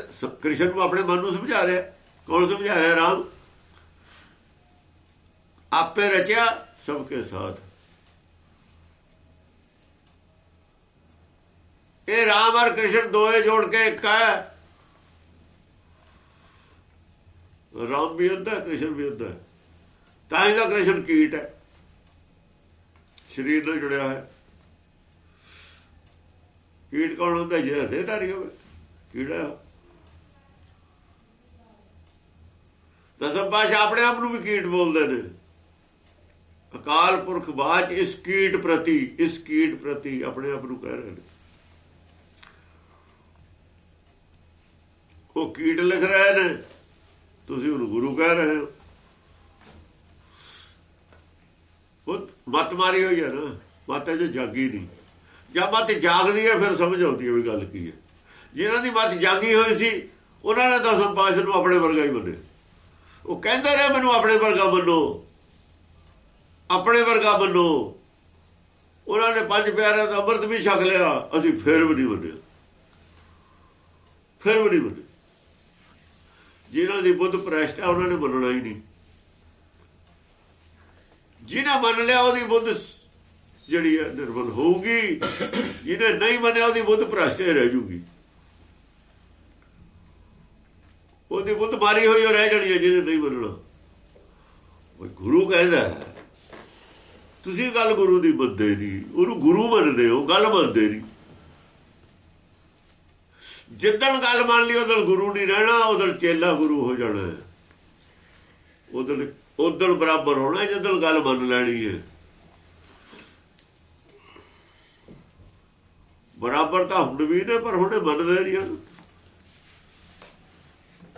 ਕ੍ਰਿਸ਼ਨ ਨੂੰ ਆਪਣੇ ਮਨ ਨੂੰ ਸਮਝਾ ਰਿਹਾ। ਕੌਣ ਸਮਝਾ ਰਿਹਾ? ਰਾਮ। ਆਪੇ ਰਚਿਆ ਸਭ ਕੇ ਸਾਥ। ਇਹ ਰਾਮ ਔਰ ਕ੍ਰਿਸ਼ਨ ਦੋਏ ਜੋੜ ਕੇ ਇੱਕ ਹੈ। ਰਾਮ ਵੀ ਹੁੰਦਾ ਕ੍ਰਿਸ਼ਨ ਵੀ ਹੁੰਦਾ ਤਾਂ ਹੀ ਦਾ ਕ੍ਰਿਸ਼ਨ ਕੀਟ ਹੈ। ਸਰੀਰ ਨਾਲ ਜੁੜਿਆ ਹੈ ਕੀਟ ਕੌਣ ਹੁੰਦਾ? ਜੇ ਦੇਹਧਾਰੀ ਹੋਵੇ। ਕੀੜਾ। ਦਸਮ ਪਾਸ਼ਾ ਆਪਣੇ ਆਪ ਨੂੰ ਵੀ ਕੀਟ ਬੋਲਦੇ ਨੇ। ਅਕਾਲ ਪੁਰਖ ਬਾਚ ਇਸ ਕੀਟ ਪ੍ਰਤੀ, ਇਸ ਕੀਟ ਪ੍ਰਤੀ ਆਪਣੇ ਆਪ ਨੂੰ ਕਹਿ ਰਹੇ ਨੇ। ਉਹ ਕੀਟ ਲਿਖ ਰਹੇ ਨੇ। ਤੁਸੀਂ ਉਹਨੂੰ ਗੁਰੂ ਕਹਿ ਰਹੇ ਹੋ। ਉਹ ਮਤ ਮਾਰੀ ਹੋਈ ਹੈ ਨਾ ਮਤ ਜੋ ਜਾਗੀ ਨਹੀਂ। ਜਦ ਮਤ ਜਾਗਦੀ ਹੈ ਫਿਰ ਸਮਝ ਆਉਂਦੀ ਹੈ ਵੀ ਗੱਲ ਕੀ ਹੈ ਜਿਨ੍ਹਾਂ ਦੀ ਮਤ ਜਾਗੀ ਹੋਈ ਸੀ, ਉਹਨਾਂ ਨੇ ਦਸਮ ਪਾਸ਼ਾ ਨੂੰ ਆਪਣੇ ਵਰਗਾ ਹੀ ਮੰਨਿਆ। ਉਹ ਕਹਿੰਦੇ ਰਹੇ, ਮੈਨੂੰ ਆਪਣੇ ਵਰਗਾ ਮੰਨੋ। ਆਪਣੇ ਵਰਗਾ ਮੰਨੋ। ਉਹਨਾਂ ਨੇ ਪੰਜ ਪਿਆਰਿਆਂ ਦਾ ਅੰਮ੍ਰਿਤ ਵੀ ਛਕ ਲਿਆ, ਅਸੀਂ ਫਿਰ ਵੀ ਨਹੀਂ ਮੰਨਿਆ। ਫਿਰ ਵੀ ਨਹੀਂ ਮੰਨਿਆ। ਜਿਹਨਾਂ ਦੀ ਬੁੱਧ ਪ੍ਰੈਸ਼ਟ ਹੈ ਉਹਨਾਂ ਨੇ ਮੰਨਣਾ ਹੀ ਨਹੀਂ। ਜਿਹਨੇ ਮੰਨ ਲਿਆ ਉਹਦੀ ਬੁੱਧ ਜਿਹੜੀ ਹੈ ਨਿਰਮਲ ਹੋਊਗੀ, ਜਿਹਨੇ ਨਹੀਂ ਮੰਨਿਆ ਉਹਦੀ ਬੁੱਧ ਭ੍ਰਸ਼ਟੇ ਰਹਿ ਜੂਗੀ। ਉਹਦੀ ਬੁੱਧ ਮਾਰੀ ਹੋਈ ਹੋ ਰਹਿ ਜਾਣੀ ਹੈ, ਜਿਹਨੇ ਨਹੀਂ ਮੰਨਣਾ। ਉਹ ਗੁਰੂ ਕਹਿੰਦਾ ਤੁਸੀਂ ਗੱਲ ਗੁਰੂ ਦੀ ਮੰਨਦੇ ਨਹੀਂ, ਉਹਨੂੰ ਗੁਰੂ ਮੰਨਦੇ ਹੋ, ਗੱਲ ਮੰਨਦੇ ਨਹੀਂ। ਜਿੱਦਣ ਗੱਲ ਮੰਨ ਲਈ ਉਦੋਂ ਗੁਰੂ ਨਹੀਂ ਰਹਿਣਾ ਉਦੋਂ ਚੇਲਾ ਗੁਰੂ ਹੋ ਜਾਣਾ ਹੈ। ਉਦੋਂ ਬਰਾਬਰ ਹੋਣਾ ਜਦੋਂ ਗੱਲ ਮੰਨ ਲੈਣੀ ਹੈ। ਬਰਾਬਰ ਤਾਂ ਹੁਣ ਵੀ ਨੇ ਪਰ ਹੁਣੇ ਮੰਨਦੇ ਨਹੀਂ ਹਨ।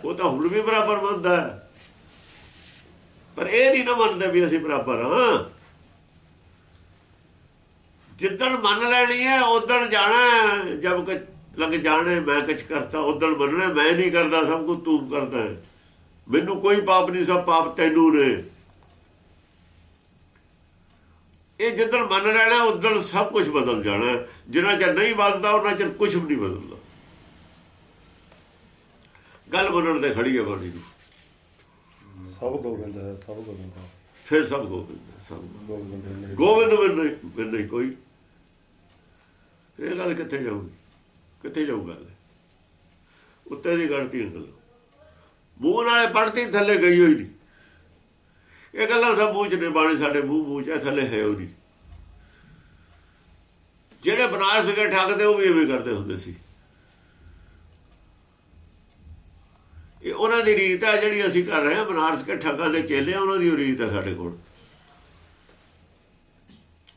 ਉਹ ਤਾਂ ਹੁਣ ਵੀ ਬਰਾਬਰ ਮੰਨਦਾ ਪਰ ਇਹ ਨਹੀਂ ਨਾ ਮੰਨਦੇ ਵੀ ਅਸੀਂ ਬਰਾਬਰ ਹਾਂ। ਜਿੱਦਣ ਮੰਨ ਲੈਣੀ ਹੈ ਉਦੋਂ ਜਾਣਾ ਹੈ, ਜਦ ਕਿ ਲੱਗ ਜਾਣੇ ਮੈਂ ਕੁਛ ਕਰਤਾ ਉਦੋਂ ਮੰਨਣਾ ਮੈਂ ਨਹੀਂ ਕਰਦਾ ਸਭ ਕੁਝ ਤੂੰ ਕਰਦਾ ਹੈ। ਮੈਨੂੰ ਕੋਈ ਪਾਪ ਨਹੀਂ ਸਭ ਪਾਪ ਤੈਨੂੰ ਨੇ। ਇਹ ਜਦੋਂ ਮੰਨ ਲੈਣਾ ਉਦੋਂ ਸਭ ਕੁਝ ਬਦਲ ਜਾਣਾ। ਜਿੰਨਾ ਚਿਰ ਨਹੀਂ ਬਦਲਦਾ ਉਹਨਾਂ ਚਿਰ ਕੁਝ ਵੀ ਨਹੀਂ ਬਦਲਦਾ। ਗੱਲ ਮੰਨਣ ਤੇ ਖੜੀ ਹੈ ਬਾਣੀ ਨੂੰ ਸਭ ਗੋਬਿੰਦ ਹੈ ਸਭ ਗੋਬਿੰਦ ਹੈ। ਫਿਰ ਸਭ ਗੋਬਿੰਦ ਸਭ ਗੋਬਿੰਦ। ਬਿਨ ਨਹੀਂ। ਕੋਈ। ਇਹ ਗੱਲ ਕਿੱਥੇ ਜਾਊਗੀ? ਕਿੱਥੇ ਜਾਊ ਗੱਲ? ਉੱਤੇ ਦੀ ਗੜਤੀ ਅੰਗਲ ਮੂੰਹ ਨਾਲੇ ਪੜਤੀ ਥੱਲੇ ਗਈ ਹੋਈ ਨਹੀਂ। ਇਹ ਗੱਲਾਂ ਸਭ ਮੂੰਹ ਚ ਨੇ ਬਾਣੀ ਸਾਡੇ ਮੂੰਹ ਮੂੰਹ ਚ ਹੈ, ਥੱਲੇ ਹੈ ਉਹ ਨਹੀਂ। ਜਿਹੜੇ ਬਨਾਰਸ ਕੇ ਠੱਗਦੇ ਉਹ ਵੀ ਐਵੇਂ ਕਰਦੇ ਹੁੰਦੇ ਸੀ। ਇਹ ਉਹਨਾਂ ਦੀ ਰੀਤ ਹੈ ਜਿਹੜੀ ਅਸੀਂ ਕਰ ਰਹੇ ਹਾਂ ਬਨਾਰਸ ਕੇ ਠੱਗਾਂ ਦੇ ਚੇਲੇ ਆ, ਉਹਨਾਂ ਦੀ ਉਹ ਰੀਤ ਹੈ ਸਾਡੇ ਕੋਲ।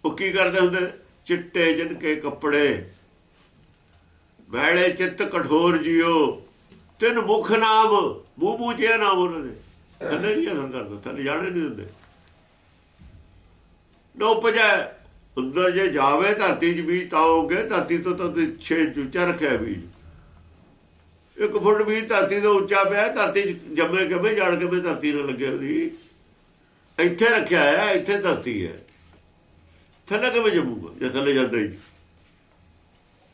ਉਹ ਕੀ ਕਰਦੇ ਹੁੰਦੇ? ਚਿੱਟੇ ਜਿਨ ਕੇ ਕੱਪੜੇ। ਬੈੜੇ ਚਿੱਤ ਕਠੋਰ ਜਿਓ। ਤਿੰਨ ਮੁਖ ਨਾਮ ਮੂੰਹ ਮੂੰਹ ਜਿਆ ਨਾਮ ਉਹਨਾਂ ਦੇ। ਥੱਲੇ ਨਹੀਂ ਅਸਰ ਕਰਦਾ ਥੱਲੇ ਜਾਣੇ ਨਹੀਂ ਦਿੰਦੇ। ਨੋ ਪਜਾ ਅੰਦਰ ਜੇ ਜਾਵੇ ਧਰਤੀ 'ਚ ਬੀਜ ਤਾਓਗੇ ਧਰਤੀ ਤੋਂ ਤਾਂ ਤੁਸੀਂ 6 ਇੰਚ ਉੱਚਾ ਰੱਖਿਆ ਬੀਜ। ਇੱਕ ਫੁੱਟ ਬੀਜ ਧਰਤੀ ਤੋਂ ਉੱਚਾ ਪਿਆ, ਧਰਤੀ 'ਚ ਜੰਮੇ ਕਿਵੇਂ ਜੜ ਕਿਵੇਂ ਧਰਤੀ ਨਾਲ ਲੱਗੇ ਉਹਦੀ ਇੱਥੇ ਰੱਖਿਆ ਹੈ ਇੱਥੇ ਧਰਤੀ ਹੈ। ਥੱਲੇ ਕਿਵੇਂ ਜੰਮੂਗਾ, ਜੇ ਥੱਲੇ ਜਾਂਦਾ ਹੀ ਨਹੀਂ।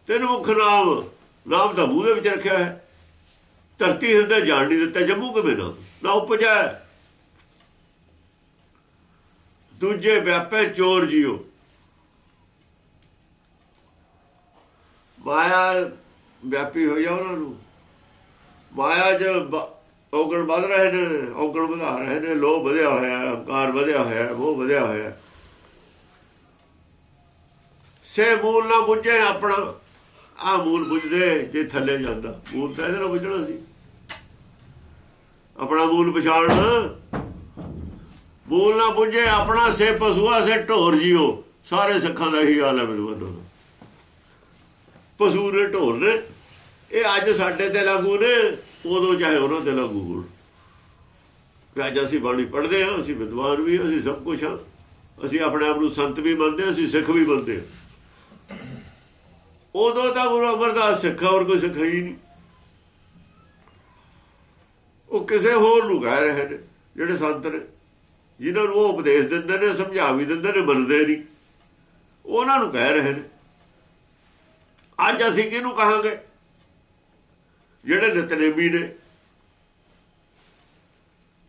ਤਿੰਨ ਮੁੱਖ ਨਾਮ ਨਾਮ ਦਾ ਮੂੰਹ ਦੇ ਵਿੱਚ ਰੱਖਿਆ ਹੈ। ਧਰਤੀ ਹਿਰਦੇ ਜਾਣ ਨਹੀਂ ਦਿੱਤਾ, ਜੰਮੂ ਕਿਵੇਂ ਨਾ ਨਾ ਉਪਜਾ ਦੂਜੇ ਵਿਆਪੇ ਚੋਰ ਜਿਓ। ਮਾਇਆ ਵਿਆਪੀ ਹੋਈ ਆ ਉਹਨਾਂ ਨੂੰ। ਮਾਇਆ ਚ ਔਗਣ ਵਧ ਰਹੇ ਨੇ, ਔਗਣ ਵਧਾ ਰਹੇ ਨੇ ਲੋਭ ਵਧਿਆ ਹੋਇਆ ਹੈ ਹੰਕਾਰ ਵਧਿਆ ਹੋਇਆ ਹੈ ਉਹ ਵਧਿਆ ਹੋਇਆ। ਸੇ ਮੂਲ ਨਾ ਬੁੱਝੇ ਆਪਣਾ ਆ ਮੂਲ ਬੁੱਝਦੇ ਜੇ ਥੱਲੇ ਜਾਂਦਾ। ਮੂਲ ਤਾਂ ਇਹਦੇ ਨਾਲ ਬੁੱਝਣਾ ਸੀ। ਆਪਣਾ ਮੂਲ ਪਛਾਣ। ਮੂਲ ਨਾ ਬੁੱਝੇ, ਆਪਣਾ ਸੇ ਪਸੂਆ ਸੇ ਢੋਰ ਜਿਓ। ਸਾਰੇ ਸਿੱਖਾਂ ਦਾ ਹੀ ਹਾਲ ਹੈ ਵਿਦਵਾਨਾਂ ਦਾ ਪਸ਼ੂ ਨੇ ਢੋਰ ਨੇ। ਇਹ ਅੱਜ ਸਾਡੇ ਤੇ ਲਾਗੂ ਨੇ, ਉਦੋਂ ਚਾਹੇ ਉਹਨਾਂ ਤੇ ਲਾਗੂ ਹੋਣ। ਕਿ ਅੱਜ ਅਸੀਂ ਬਾਣੀ ਪੜ੍ਹਦੇ ਹਾਂ, ਅਸੀਂ ਵਿਦਵਾਨ ਵੀ ਅਸੀਂ ਸਭ ਕੁਝ ਹਾਂ। ਅਸੀਂ ਆਪਣੇ ਆਪ ਨੂੰ ਸੰਤ ਵੀ ਮੰਨਦੇ ਹਾਂ, ਅਸੀਂ ਸਿੱਖ ਵੀ ਮੰਨਦੇ ਹਾਂ। ਉਦੋਂ ਤਾਂ ਗੁਰੂ ਅਮਰਦਾਸ ਸਿੱਖ ਹੋਰ ਕੋਈ ਸਿੱਖ ਹੀ ਨਹੀਂ। ਉਹ ਕਿਸੇ ਹੋਰ ਨੂੰ ਕਹਿ ਰਹੇ ਨੇ, ਜਿਹੜੇ ਸੰਤ ਨੇ, ਜਿਨ੍ਹਾਂ ਨੂੰ ਉਹ ਉਪਦੇਸ਼ ਦਿੰਦੇ ਨੇ ਸਮਝਾ ਵੀ ਦਿੰਦੇ ਨੇ, ਮੰਨਦੇ ਨਹੀਂ। ਉਹਨਾਂ ਨੂੰ ਕਹਿ ਰਹੇ ਨੇ, ਅੱਜ ਅਸੀਂ ਕਿਹਨੂੰ ਕਹਾਂਗੇ? ਜਿਹੜੇ ਨਿਤਨੇਮੀ ਨੇ,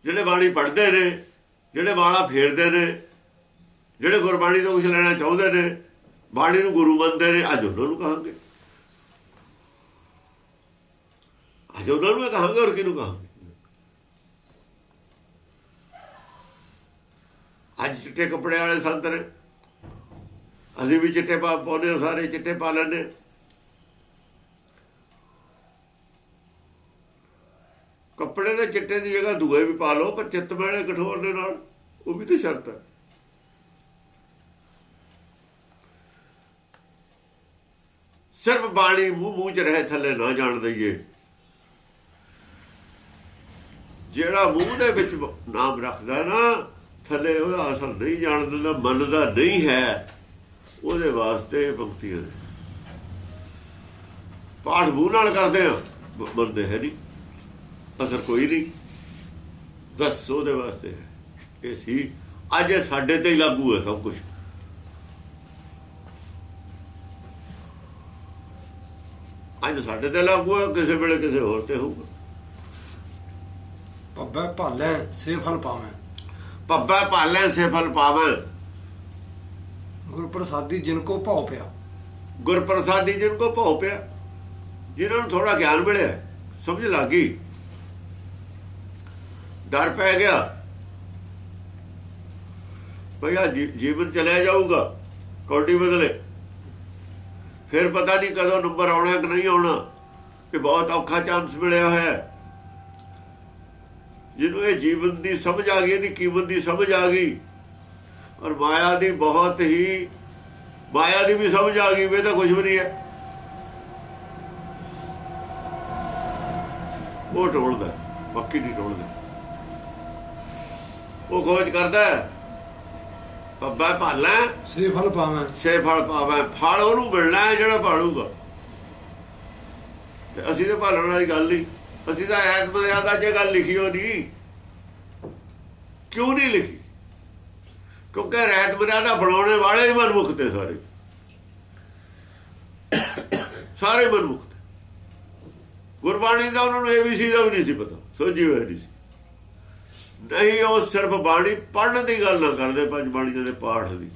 ਜਿਹੜੇ ਬਾਣੀ ਪੜ੍ਹਦੇ ਨੇ, ਜਿਹੜੇ ਵਾਲਾ ਫੇਰਦੇ ਨੇ, ਜਿਹੜੇ ਗੁਰਬਾਣੀ ਤੋਂ ਕੁਝ ਲੈਣਾ ਚਾਹੁੰਦੇ ਨੇ ਬਾਣੀ ਨੂੰ ਗੁਰੂ ਮੰਨਦੇ ਨੇ, ਅੱਜ ਉਹਨਾਂ ਨੂੰ ਕਹਾਂਗੇ। ਅੱਜ ਉਹਨਾਂ ਨੂੰ ਕਹਾਂਗੇ, ਹੋਰ ਕਿਹਨੂੰ ਕਹਾਂਗੇ? ਅੱਜ ਚਿੱਟੇ ਕੱਪੜੇ ਵਾਲੇ ਸੰਤ ਨੇ। ਅਸੀਂ ਵੀ ਚਿੱਟੇ ਪਾ ਪਾਉਂਦੇ ਹਾਂ, ਸਾਰੇ ਚਿੱਟੇ ਪਾ ਲੈਂਦੇ ਹਾਂ। ਕੱਪੜੇ ਦੇ ਚਿੱਟੇ ਦੀ ਜਗ੍ਹਾ ਦੂਏ ਵੀ ਪਾ ਲਓ, ਪਰ ਚਿੱਤ ਵਾਲੇ ਕਠੋਰ ਦੇ ਨਾਲ, ਉਹ ਵੀ ਤੇ ਸ਼ਰਤ ਹੈ। ਸਿਰਫ ਬਾਣੀ ਮੂੰਹ ਮੂੰਹ ਚ ਰਹੇ, ਥੱਲੇ ਨਾ ਜਾਣ ਦਈਏ। ਜਿਹੜਾ ਮੂੰਹ ਦੇ ਵਿੱਚ ਨਾਮ ਰੱਖਦਾ ਨਾ, ਥੱਲੇ ਉਹਦਾ ਅਸਰ ਨਹੀਂ ਜਾਣ ਦਿੰਦਾ, ਮੰਨਦਾ ਨਹੀਂ ਹੈ। ਉਹਦੇ ਵਾਸਤੇ ਭਗਤੀਆਂ ਪਾਠ ਮੂੰਹ ਨਾਲ ਕਰਦੇ ਆ ਮੰਨਦੇ ਹੈ ਨਹੀਂ। ਅਸਰ ਕੋਈ ਨਹੀਂ। ਦੱਸ ਉਹਦੇ ਵਾਸਤੇ ਇਹ ਸੀ, ਅੱਜ ਸਾਡੇ ਤੇ ਹੀ ਲਾਗੂ ਹੈ ਸਭ ਕੁਝ ਅੱਜ ਸਾਡੇ ਤੇ ਲਾਗੂ ਹੈ ਕਿਸੇ ਵੇਲੇ ਕਿਸੇ ਹੋਰ ਤੇ ਹੋਊਗਾ। ਪੱਬੈ ਭਾਲੈ ਸੇ ਫਲ ਪਾਵੈ। ਪੱਬਾ ਭਾਲੇ ਸੇ ਫਲ ਪਾਵੇਂ। ਗੁਰ ਪ੍ਰਸਾਦੀ ਜਿਨ ਕੋ ਭਾਉ ਪਿਆ। ਗੁਰਪ੍ਰਸਾਦੀ ਜਿਨ ਕੋ ਭਉ ਪਿਆ। ਜਿਨ੍ਹਾਂ ਨੂੰ ਥੋੜਾ ਗਿਆਨ ਮਿਲਿਆ ਸਮਝ ਲੱਗ ਗਈ। ਡਰ ਪੈ ਗਿਆ। ਭਈਆ ਜੀਵਨ ਚਲਿਆ ਜਾਊਗਾ ਕੌਡੀ ਬਦਲੇ। ਫਿਰ ਪਤਾ ਨਹੀਂ ਕਦੋਂ ਨੰਬਰ ਆਉਣਾ ਕਿ ਨਹੀਂ ਆਉਣਾ ਇਹ ਬਹੁਤ ਔਖਾ ਚਾਂਸ ਮਿਲਿਆ ਹੋਇਆ। ਹੈ ਜਿਹਨੂੰ ਇਹ ਜੀਵਨ ਦੀ ਸਮਝ ਆ ਗਈ, ਇਹਦੀ ਕੀਮਤ ਦੀ ਸਮਝ ਆ ਗਈ, ਔਰ ਮਾਇਆ ਦੀ ਬਹੁਤ ਹੀ, ਮਾਇਆ ਦੀ ਵੀ ਸਮਝ ਆ ਗਈ, ਵੀ ਤਾਂ ਕੁਝ ਵੀ ਨਹੀਂ ਹੈ। ਉਹ ਟੋਲਦਾ ਬਾਕੀ ਨਹੀਂ ਟੋਲਦਾ। ਉਹ ਖੋਜ ਕਰਦਾ ਪੱਬਾ ਭਾਲਾਂ ਸੇ ਫਲ ਪਾਵੈ। ਸੇ ਫਲ ਪਾਵੇ। ਫਲ ਉਹਨੂੰ ਮਿਲਣਾ ਹੈ ਜਿਹੜਾ ਪਾਲੂਗਾ ਤੇ ਅਸੀਂ ਤੇ ਭਾਲਣ ਵਾਲੀ ਗੱਲ ਨਹੀਂ। ਅਸੀਂ ਤਾਂ ਐਤ ਮਰਿਆਦਾ 'ਚ ਇਹ ਗੱਲ ਲਿਖੀ ਹੋ ਨਹੀਂ ਕਿਉਂ ਨਹੀਂ ਲਿਖੀ? ਕਿਉਂਕਿ ਰਹਿਤ ਮਰਿਆਦਾ ਬਣਾਉਣੇ ਵਾਲੇ ਹੀ ਮਨਮੁਖ ਤੇ ਸਾਰੇ। ਸਾਰੇ ਮਨਮੁਖ ਗੁਰਬਾਣੀ ਦਾ ਉਹਨਾਂ ਨੂੰ ਏਬੀਸੀ ਦਾ ਵੀ ਨਹੀਂ ਸੀ ਪਤਾ। ਸੋਝੀ ਹੋਈ ਨਹੀਂ ਸੀ। ਨਹੀਂ ਉਹ ਸਿਰਫ ਬਾਣੀ ਪੜਨ ਦੀ ਗੱਲ ਨਾ ਕਰਦੇ ਪੰਜ ਬਾਣੀ ਦੇ ਪਾਠ ਦੀ।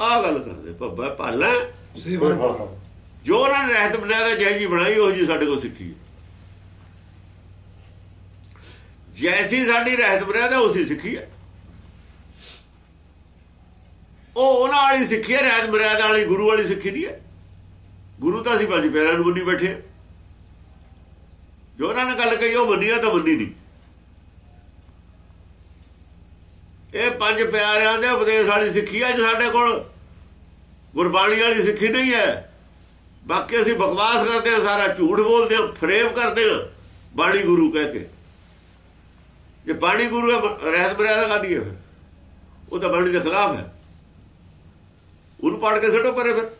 ਆਹ ਗੱਲ ਕਰਦੇ ਪੱਬਾ ਭਾਲਾਂ। ਜੋ ਨੇ ਰਹਿਤ ਬਨਾਇਆ ਜੈ ਜੀ ਬਣਾਈ ਉਹ ਜੀ ਸਾਡੇ ਕੋਲ ਸਿੱਖੀ। ਜੈਸੀ ਸਾਡੀ ਰਹਿਤ ਬਨਾਇਆ ਉਸੇ ਸਿੱਖੀ ਹੈ। ਉਹ ਉਹਨਾਂ ਵਾਲੀ ਸਿੱਖੀ ਹੈ ਰਹਿਤ ਮਰਿਆਦਾ ਵਾਲੀ ਗੁਰੂ ਵਾਲੀ ਸਿੱਖੀ ਨਹੀਂ ਹੈ। ਗੁਰੂ ਤਾਂ ਅਸੀਂ ਪੰਜ ਪਿਆਰਿਆਂ ਨੂੰ ਮੰਨੀ ਬੈਠੇ। ਜੋ ਉਹਨਾਂ ਨੇ ਗੱਲ ਕਹੀ ਉਹ ਮੰਨੀ ਆ ਤਾਂ ਮੰਨੀ ਨਹੀਂ। ਇਹ ਪੰਜ ਪਿਆਰਿਆਂ ਦੇ ਉਪਦੇਸ਼ ਵਾਲੀ ਸਿੱਖੀ ਹੈ ਜੋ ਸਾਡੇ ਕੋਲ। ਗੁਰਬਾਣੀ ਵਾਲੀ ਸਿੱਖੀ ਨਹੀਂ ਹੈ। ਬਾਕੀ ਅਸੀਂ ਬਕਵਾਸ ਕਰਦੇ ਹਾਂ, ਸਾਰਾ ਝੂਠ ਬੋਲਦੇ ਹਾਂ ਫਰੇਮ ਕਰਦੇ ਹਾਂ, ਬਾਣੀ ਗੁਰੂ ਕਹਿ ਕੇ। ਜੇ ਬਾਣੀ ਗੁਰੂ ਹੈ, ਰਹਿਤ ਮਰਿਆਦਾ ਕਰਦੀ ਹੈ ਫਿਰ? ਉਹ ਤਾਂ ਬਾਣੀ ਦੇ ਖਿਲਾਫ ਹੈ। ਉਹਨੂੰ ਪੜ ਕੇ ਛੱਡੋ ਪਰੇ ਫਿਰ।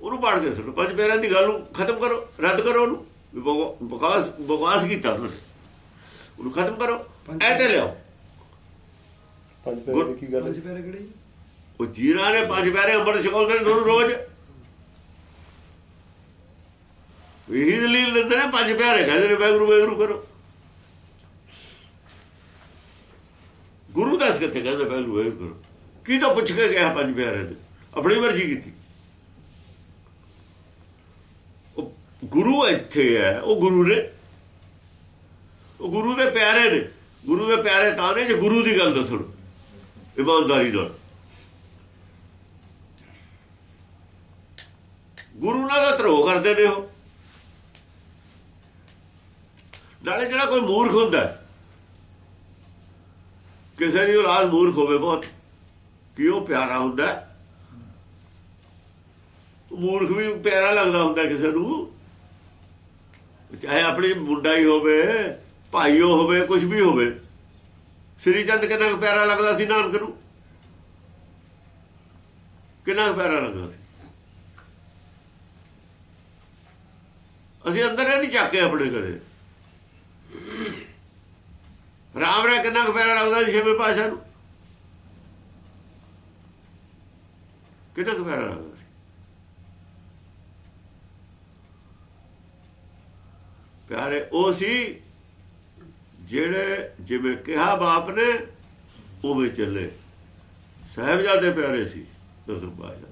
ਉਹਨੂੰ ਪੜ ਕੇ ਛੱਡੋ। ਪੰਜ ਪਿਆਰਿਆਂ ਦੀ ਗੱਲ ਨੂੰ ਖਤਮ ਕਰੋ, ਰੱਦ ਕਰੋ ਉਹਨੂੰ। ਬਕਵਾਸ ਬਕਵਾਸ ਕੀਤਾ ਉਹਨੇ। ਉਹਨੂੰ ਖਤਮ ਕਰੋ। ਐ ਤੇ ਲਿਆਓ ਪੰਜ ਪੈਰ ਦੀ ਕੀ ਗੱਲ ਪੰਜ ਪਿਆਰੇ ਕਿਹੜੇ ਜੀ? ਉਹ ਜੀਰਾ ਨੇ ਪੰਜ ਪਿਆਰੇ ਅੰਮ੍ਰਿਤ ਛਕਾਉਂਦੇ ਨੇ ਤੁਹਾਨੂੰ ਰੋਜ਼। ਇਹੀ ਦਲੀਲ ਦਿੰਦੇ ਨੇ ਪੰਜ ਪਿਆਰੇ ਕਹਿੰਦੇ ਨੇ ਵੈਗਰੂ ਵੈਗਰੂ ਕਰੋ। ਗੁਰੂ ਦੱਸ ਕਿੱਥੇ ਕਹਿੰਦੇ ਵੈਗਰੂ ਵੈਗਰੂ ਕਰੋ। ਕੀ ਤਾਂ ਪੁੱਛ ਕੇ ਗਿਆ ਪੰਜ ਪਿਆਰੇ ਨੇ ਆਪਣੀ ਮਰਜ਼ੀ ਕੀਤੀ। ਉਹ ਗੁਰੂ ਇੱਥੇ ਹੈ ਉਹ ਗੁਰੂ ਨੇ। ਉਹ ਗੁਰੂ ਦੇ ਪਿਆਰੇ ਨੇ। ਗੁਰੂ ਦੇ ਪਿਆਰੇ ਤਾਂ ਨੇ, ਜੇ ਗੁਰੂ ਦੀ ਗੱਲ ਦੱਸਣ, ਇਮਾਨਦਾਰੀ ਨਾਲ। ਗੁਰੂ ਨਾਲ ਦਾ ਧਰੋ ਕਰਦੇ ਨੇ ਉਹ। ਨਾਲੇ ਜਿਹੜਾ ਕੋਈ ਮੂਰਖ ਹੁੰਦਾ, ਕਿਸੇ ਦੀ ਔਲਾਦ ਮੂਰਖ ਹੋਵੇ ਬਹੁਤ, ਕਿ ਉਹ ਪਿਆਰਾ ਹੁੰਦਾ। ਮੂਰਖ ਵੀ ਪਿਆਰਾ ਲੱਗਦਾ ਹੁੰਦਾ ਕਿਸੇ ਨੂੰ। ਚਾਹੇ ਆਪਣੇ ਮੁੰਡਾ ਹੀ ਹੋਵੇ ਭਾਈਓ ਹੋਵੇ ਕੁਝ ਵੀ ਹੋਵੇ। ਸ੍ਰੀ ਚੰਦ ਕਿੰਨਾ ਕੁ ਪਿਆਰਾ ਲੱਗਦਾ ਸੀ ਨਾਨਕ ਨੂੰ? ਕਿੰਨਾ ਕੁ ਪਿਆਰਾ ਲੱਗਦਾ ਸੀ? ਅਸੀਂ ਅੰਦਰ ਨਹੀਂ ਚੱਕੇ ਆਪਣੇ ਕਦੇ ਰਾਮ ਰਾ ਕਿੰਨਾ ਕੁ ਪਿਆਰਾ ਲੱਗਦਾ ਸੀ ਛੇਵੇਂ ਪਾਸ਼ਾ ਨੂੰ? ਕਿੰਨਾ ਕੁ ਪਿਆਰਾ ਲੱਗਦਾ ਸੀ? ਪਿਆਰੇ, ਉਹ ਸੀ ਜਿਹੜੇ ਜਿਵੇਂ ਕਿਹਾ ਬਾਪ ਨੇ, ਉਵੇਂ ਚੱਲੇ। ਸਾਹਿਬਜ਼ਾਦੇ ਪਿਆਰੇ ਸੀ, ਦਸਮ ਪਾਸ਼ਾ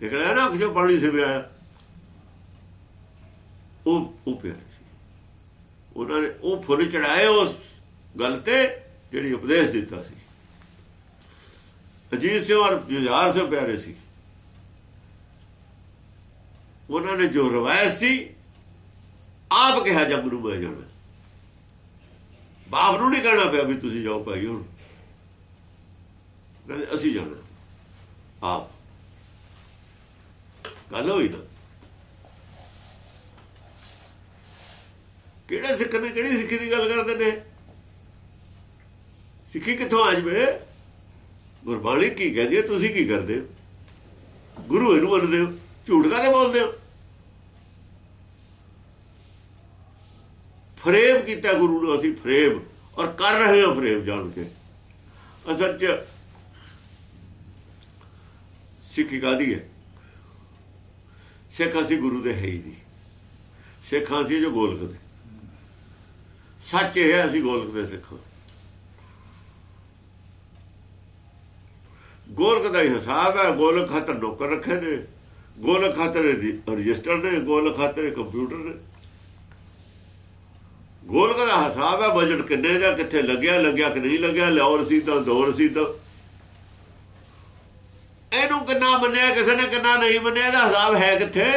ਦੇਖ ਲਿਆ ਨਾ ਕਿਉਂ ਪਾਣੀ ਸੇ ਆਇਆ ਉਹ ਉਹ ਪਿਆਰੇ ਸੀ। ਉਹਨਾਂ ਨੇ ਉਹ ਫੁੱਲ ਚੜਾਏ ਉਸ ਗੱਲ ਤੇ, ਜਿਹੜੀ ਉਪਦੇਸ਼ ਦਿੱਤਾ ਸੀ। ਅਜੀਤ ਸਿੰਘ ਔਰ ਜੁਝਾਰ ਸਿੰਘ ਪਿਆਰੇ ਸੀ। ਉਹਨਾਂ ਨੇ ਜੋ ਰਵਾਇਤ ਸੀ, ਆਪ ਕਿਹਾ ਜੰਗ ਨੂੰ ਮੈਂ ਜਾਣਾ। ਬਾਪ ਨੂੰ ਨਹੀਂ ਕਹਿਣਾ ਪਿਆ ਵੀ ਤੁਸੀਂ ਜਾਓ ਭਾਈ ਹੁਣ। ਕਹਿੰਦੇ, ਅਸੀਂ ਜਾਣਾ। ਆਪ। ਗੱਲ ਹੋਈ ਨਾ ਕਿਹੜੇ ਸਿੱਖ ਨੇ, ਕਿਹੜੀ ਸਿੱਖੀ ਦੀ ਗੱਲ ਕਰਦੇ ਨੇ? ਸਿੱਖੀ ਕਿੱਥੋਂ ਆ ਜਵੇ? ਗੁਰਬਾਣੀ ਕੀ ਕਹਿੰਦੀ ਹੈ, ਤੁਸੀਂ ਕੀ ਕਰਦੇ ਹੋ? ਗੁਰੂ ਇਹਨੂੰ ਮੰਨਦੇ ਹੋ? ਝੂਠ ਕਾਦੇ ਬੋਲਦੇ ਹੋ? ਫਰੇਬ ਕੀਤਾ ਗੁਰੂ ਨੂੰ, ਅਸੀਂ ਫਰੇਬ। ਔਰ ਕਰ ਰਹੇ ਹਾਂ ਫਰੇਬ ਜਾਣ ਕੇ। ਅਸਲ ਚ ਸਿੱਖੀ ਕਾਦੀ ਹੈ? ਸਿੱਖ ਅਸੀਂ ਗੁਰੂ ਦੇ ਹੈ ਹੀ ਨਹੀਂ। ਸਿੱਖਾਂ ਸੀ ਜੋ ਗੋਲਕ ਦੇ। ਸੱਚ ਇਹ ਹੈ ਅਸੀਂ ਗੋਲਕ ਦੇ ਸਿੱਖਾਂ ਗੋਲਕ ਦਾ ਹਿਸਾਬ ਹੈ, ਗੋਲਕ ਖਾਤਰ ਨੌਕਰ ਰੱਖੇ ਨੇ। ਗੋਲਕ ਖਾਤਰ ਰਜਿਸਟਰ ਨੇ, ਗੋਲਕ ਖਾਤਰ ਕੰਪਿਊਟਰ ਨੇ। ਗੋਲਕ ਦਾ ਹਿਸਾਬ ਹੈ ਬਜਟ ਕਿੰਨੇ ਦਾ, ਕਿੱਥੇ ਲੱਗਿਆ ਲੱਗਿਆ ਕਿ ਨਹੀਂ ਲੱਗਿਆ ਲਿਆਓ ਦੌਰ ਸੀ ਤਾਂ ਇਹਨੂੰ ਕਿੰਨਾ ਮੰਨਿਆ, ਕਿਸੇ ਨੇ ਕਿੰਨਾ ਨਹੀਂ ਮੰਨਿਆ, ਇਹਦਾ ਹਿਸਾਬ ਹੈ ਕਿੱਥੇ?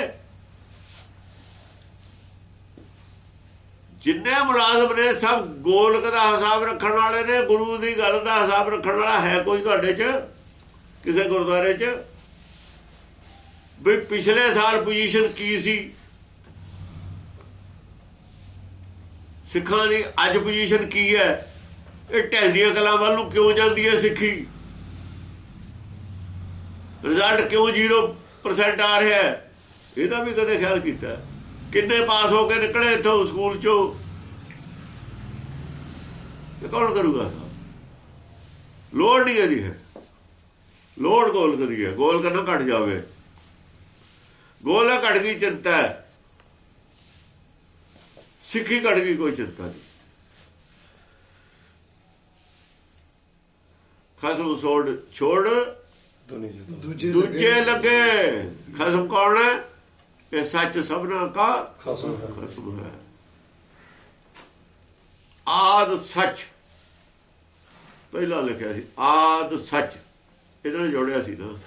ਜਿੰਨੇ ਮੁਲਾਜ਼ਮ ਨੇ ਸਭ ਗੋਲਕ ਦਾ ਹਿਸਾਬ ਰੱਖਣ ਵਾਲੇ ਨੇ, ਗੁਰੂ ਦੀ ਗੱਲ ਦਾ ਹਿਸਾਬ ਰੱਖਣ ਵਾਲਾ ਹੈ ਕੋਈ ਤੁਹਾਡੇ 'ਚ? ਕਿਸੇ ਗੁਰਦੁਆਰੇ 'ਚ? ਵੀ ਪਿਛਲੇ ਸਾਲ ਪੋਜੀਸ਼ਨ ਕੀ ਸੀ? ਸਿੱਖਾਂ ਦੀ ਅੱਜ ਪੋਜੀਸ਼ਨ ਕੀ ਹੈ? ਇਹ ਢਹਿੰਦੀਆਂ ਕਲਾ ਵੱਲ ਨੂੰ ਕਿਉਂ ਜਾਂਦੀ ਹੈ ਸਿੱਖੀ? ਰਿਜ਼ਲਟ ਕਿਉਂ 0% ਆ ਰਿਹਾ ਹੈ? ਇਹਦਾ ਵੀ ਕਦੇ ਖਿਆਲ ਕੀਤਾ ਕਿੰਨੇ ਪਾਸ ਹੋ ਕੇ ਨਿਕਲੇ ਇੱਥੋਂ ਸਕੂਲ ਚੋਂ? ਇਹ ਕੌਣ ਕਰੂਗਾ? ਲੋੜ ਨਹੀਂ ਇਹਦੀ ਹੈ। ਲੋੜ ਗੋਲ ਕਰੀ ਹੈ ਗੋਲ ਕਰਨਾ ਘਟ ਜਾਵੇ। ਗੋਲ ਘਟ ਗਈ ਚਿੰਤਾ ਹੈ। ਸਿੱਖੀ ਘਟ ਗਈ ਕੋਈ ਚਿੰਤਾ ਨਹੀਂ। ਖਸਮ ਛੋੜ ਛੋੜ ਦੂਜੇ ਦੂਜੇ ਲੱਗੇ। ਖਸਮ ਕੌਣ ਹੈ? ਇਹ ਸੱਚ ਸਭਨਾ ਕਾ ਖਸਮ ਹੈ। ਖਸਮ ਹੈ। ਆਦ ਸੱਚ। ਪਹਿਲਾਂ ਲਿਖਿਆ ਸੀ ਆਦ ਸੱਚ। ਇਹਦੇ ਨਾਲ ਜੋੜਿਆ ਸੀ ਨਾ।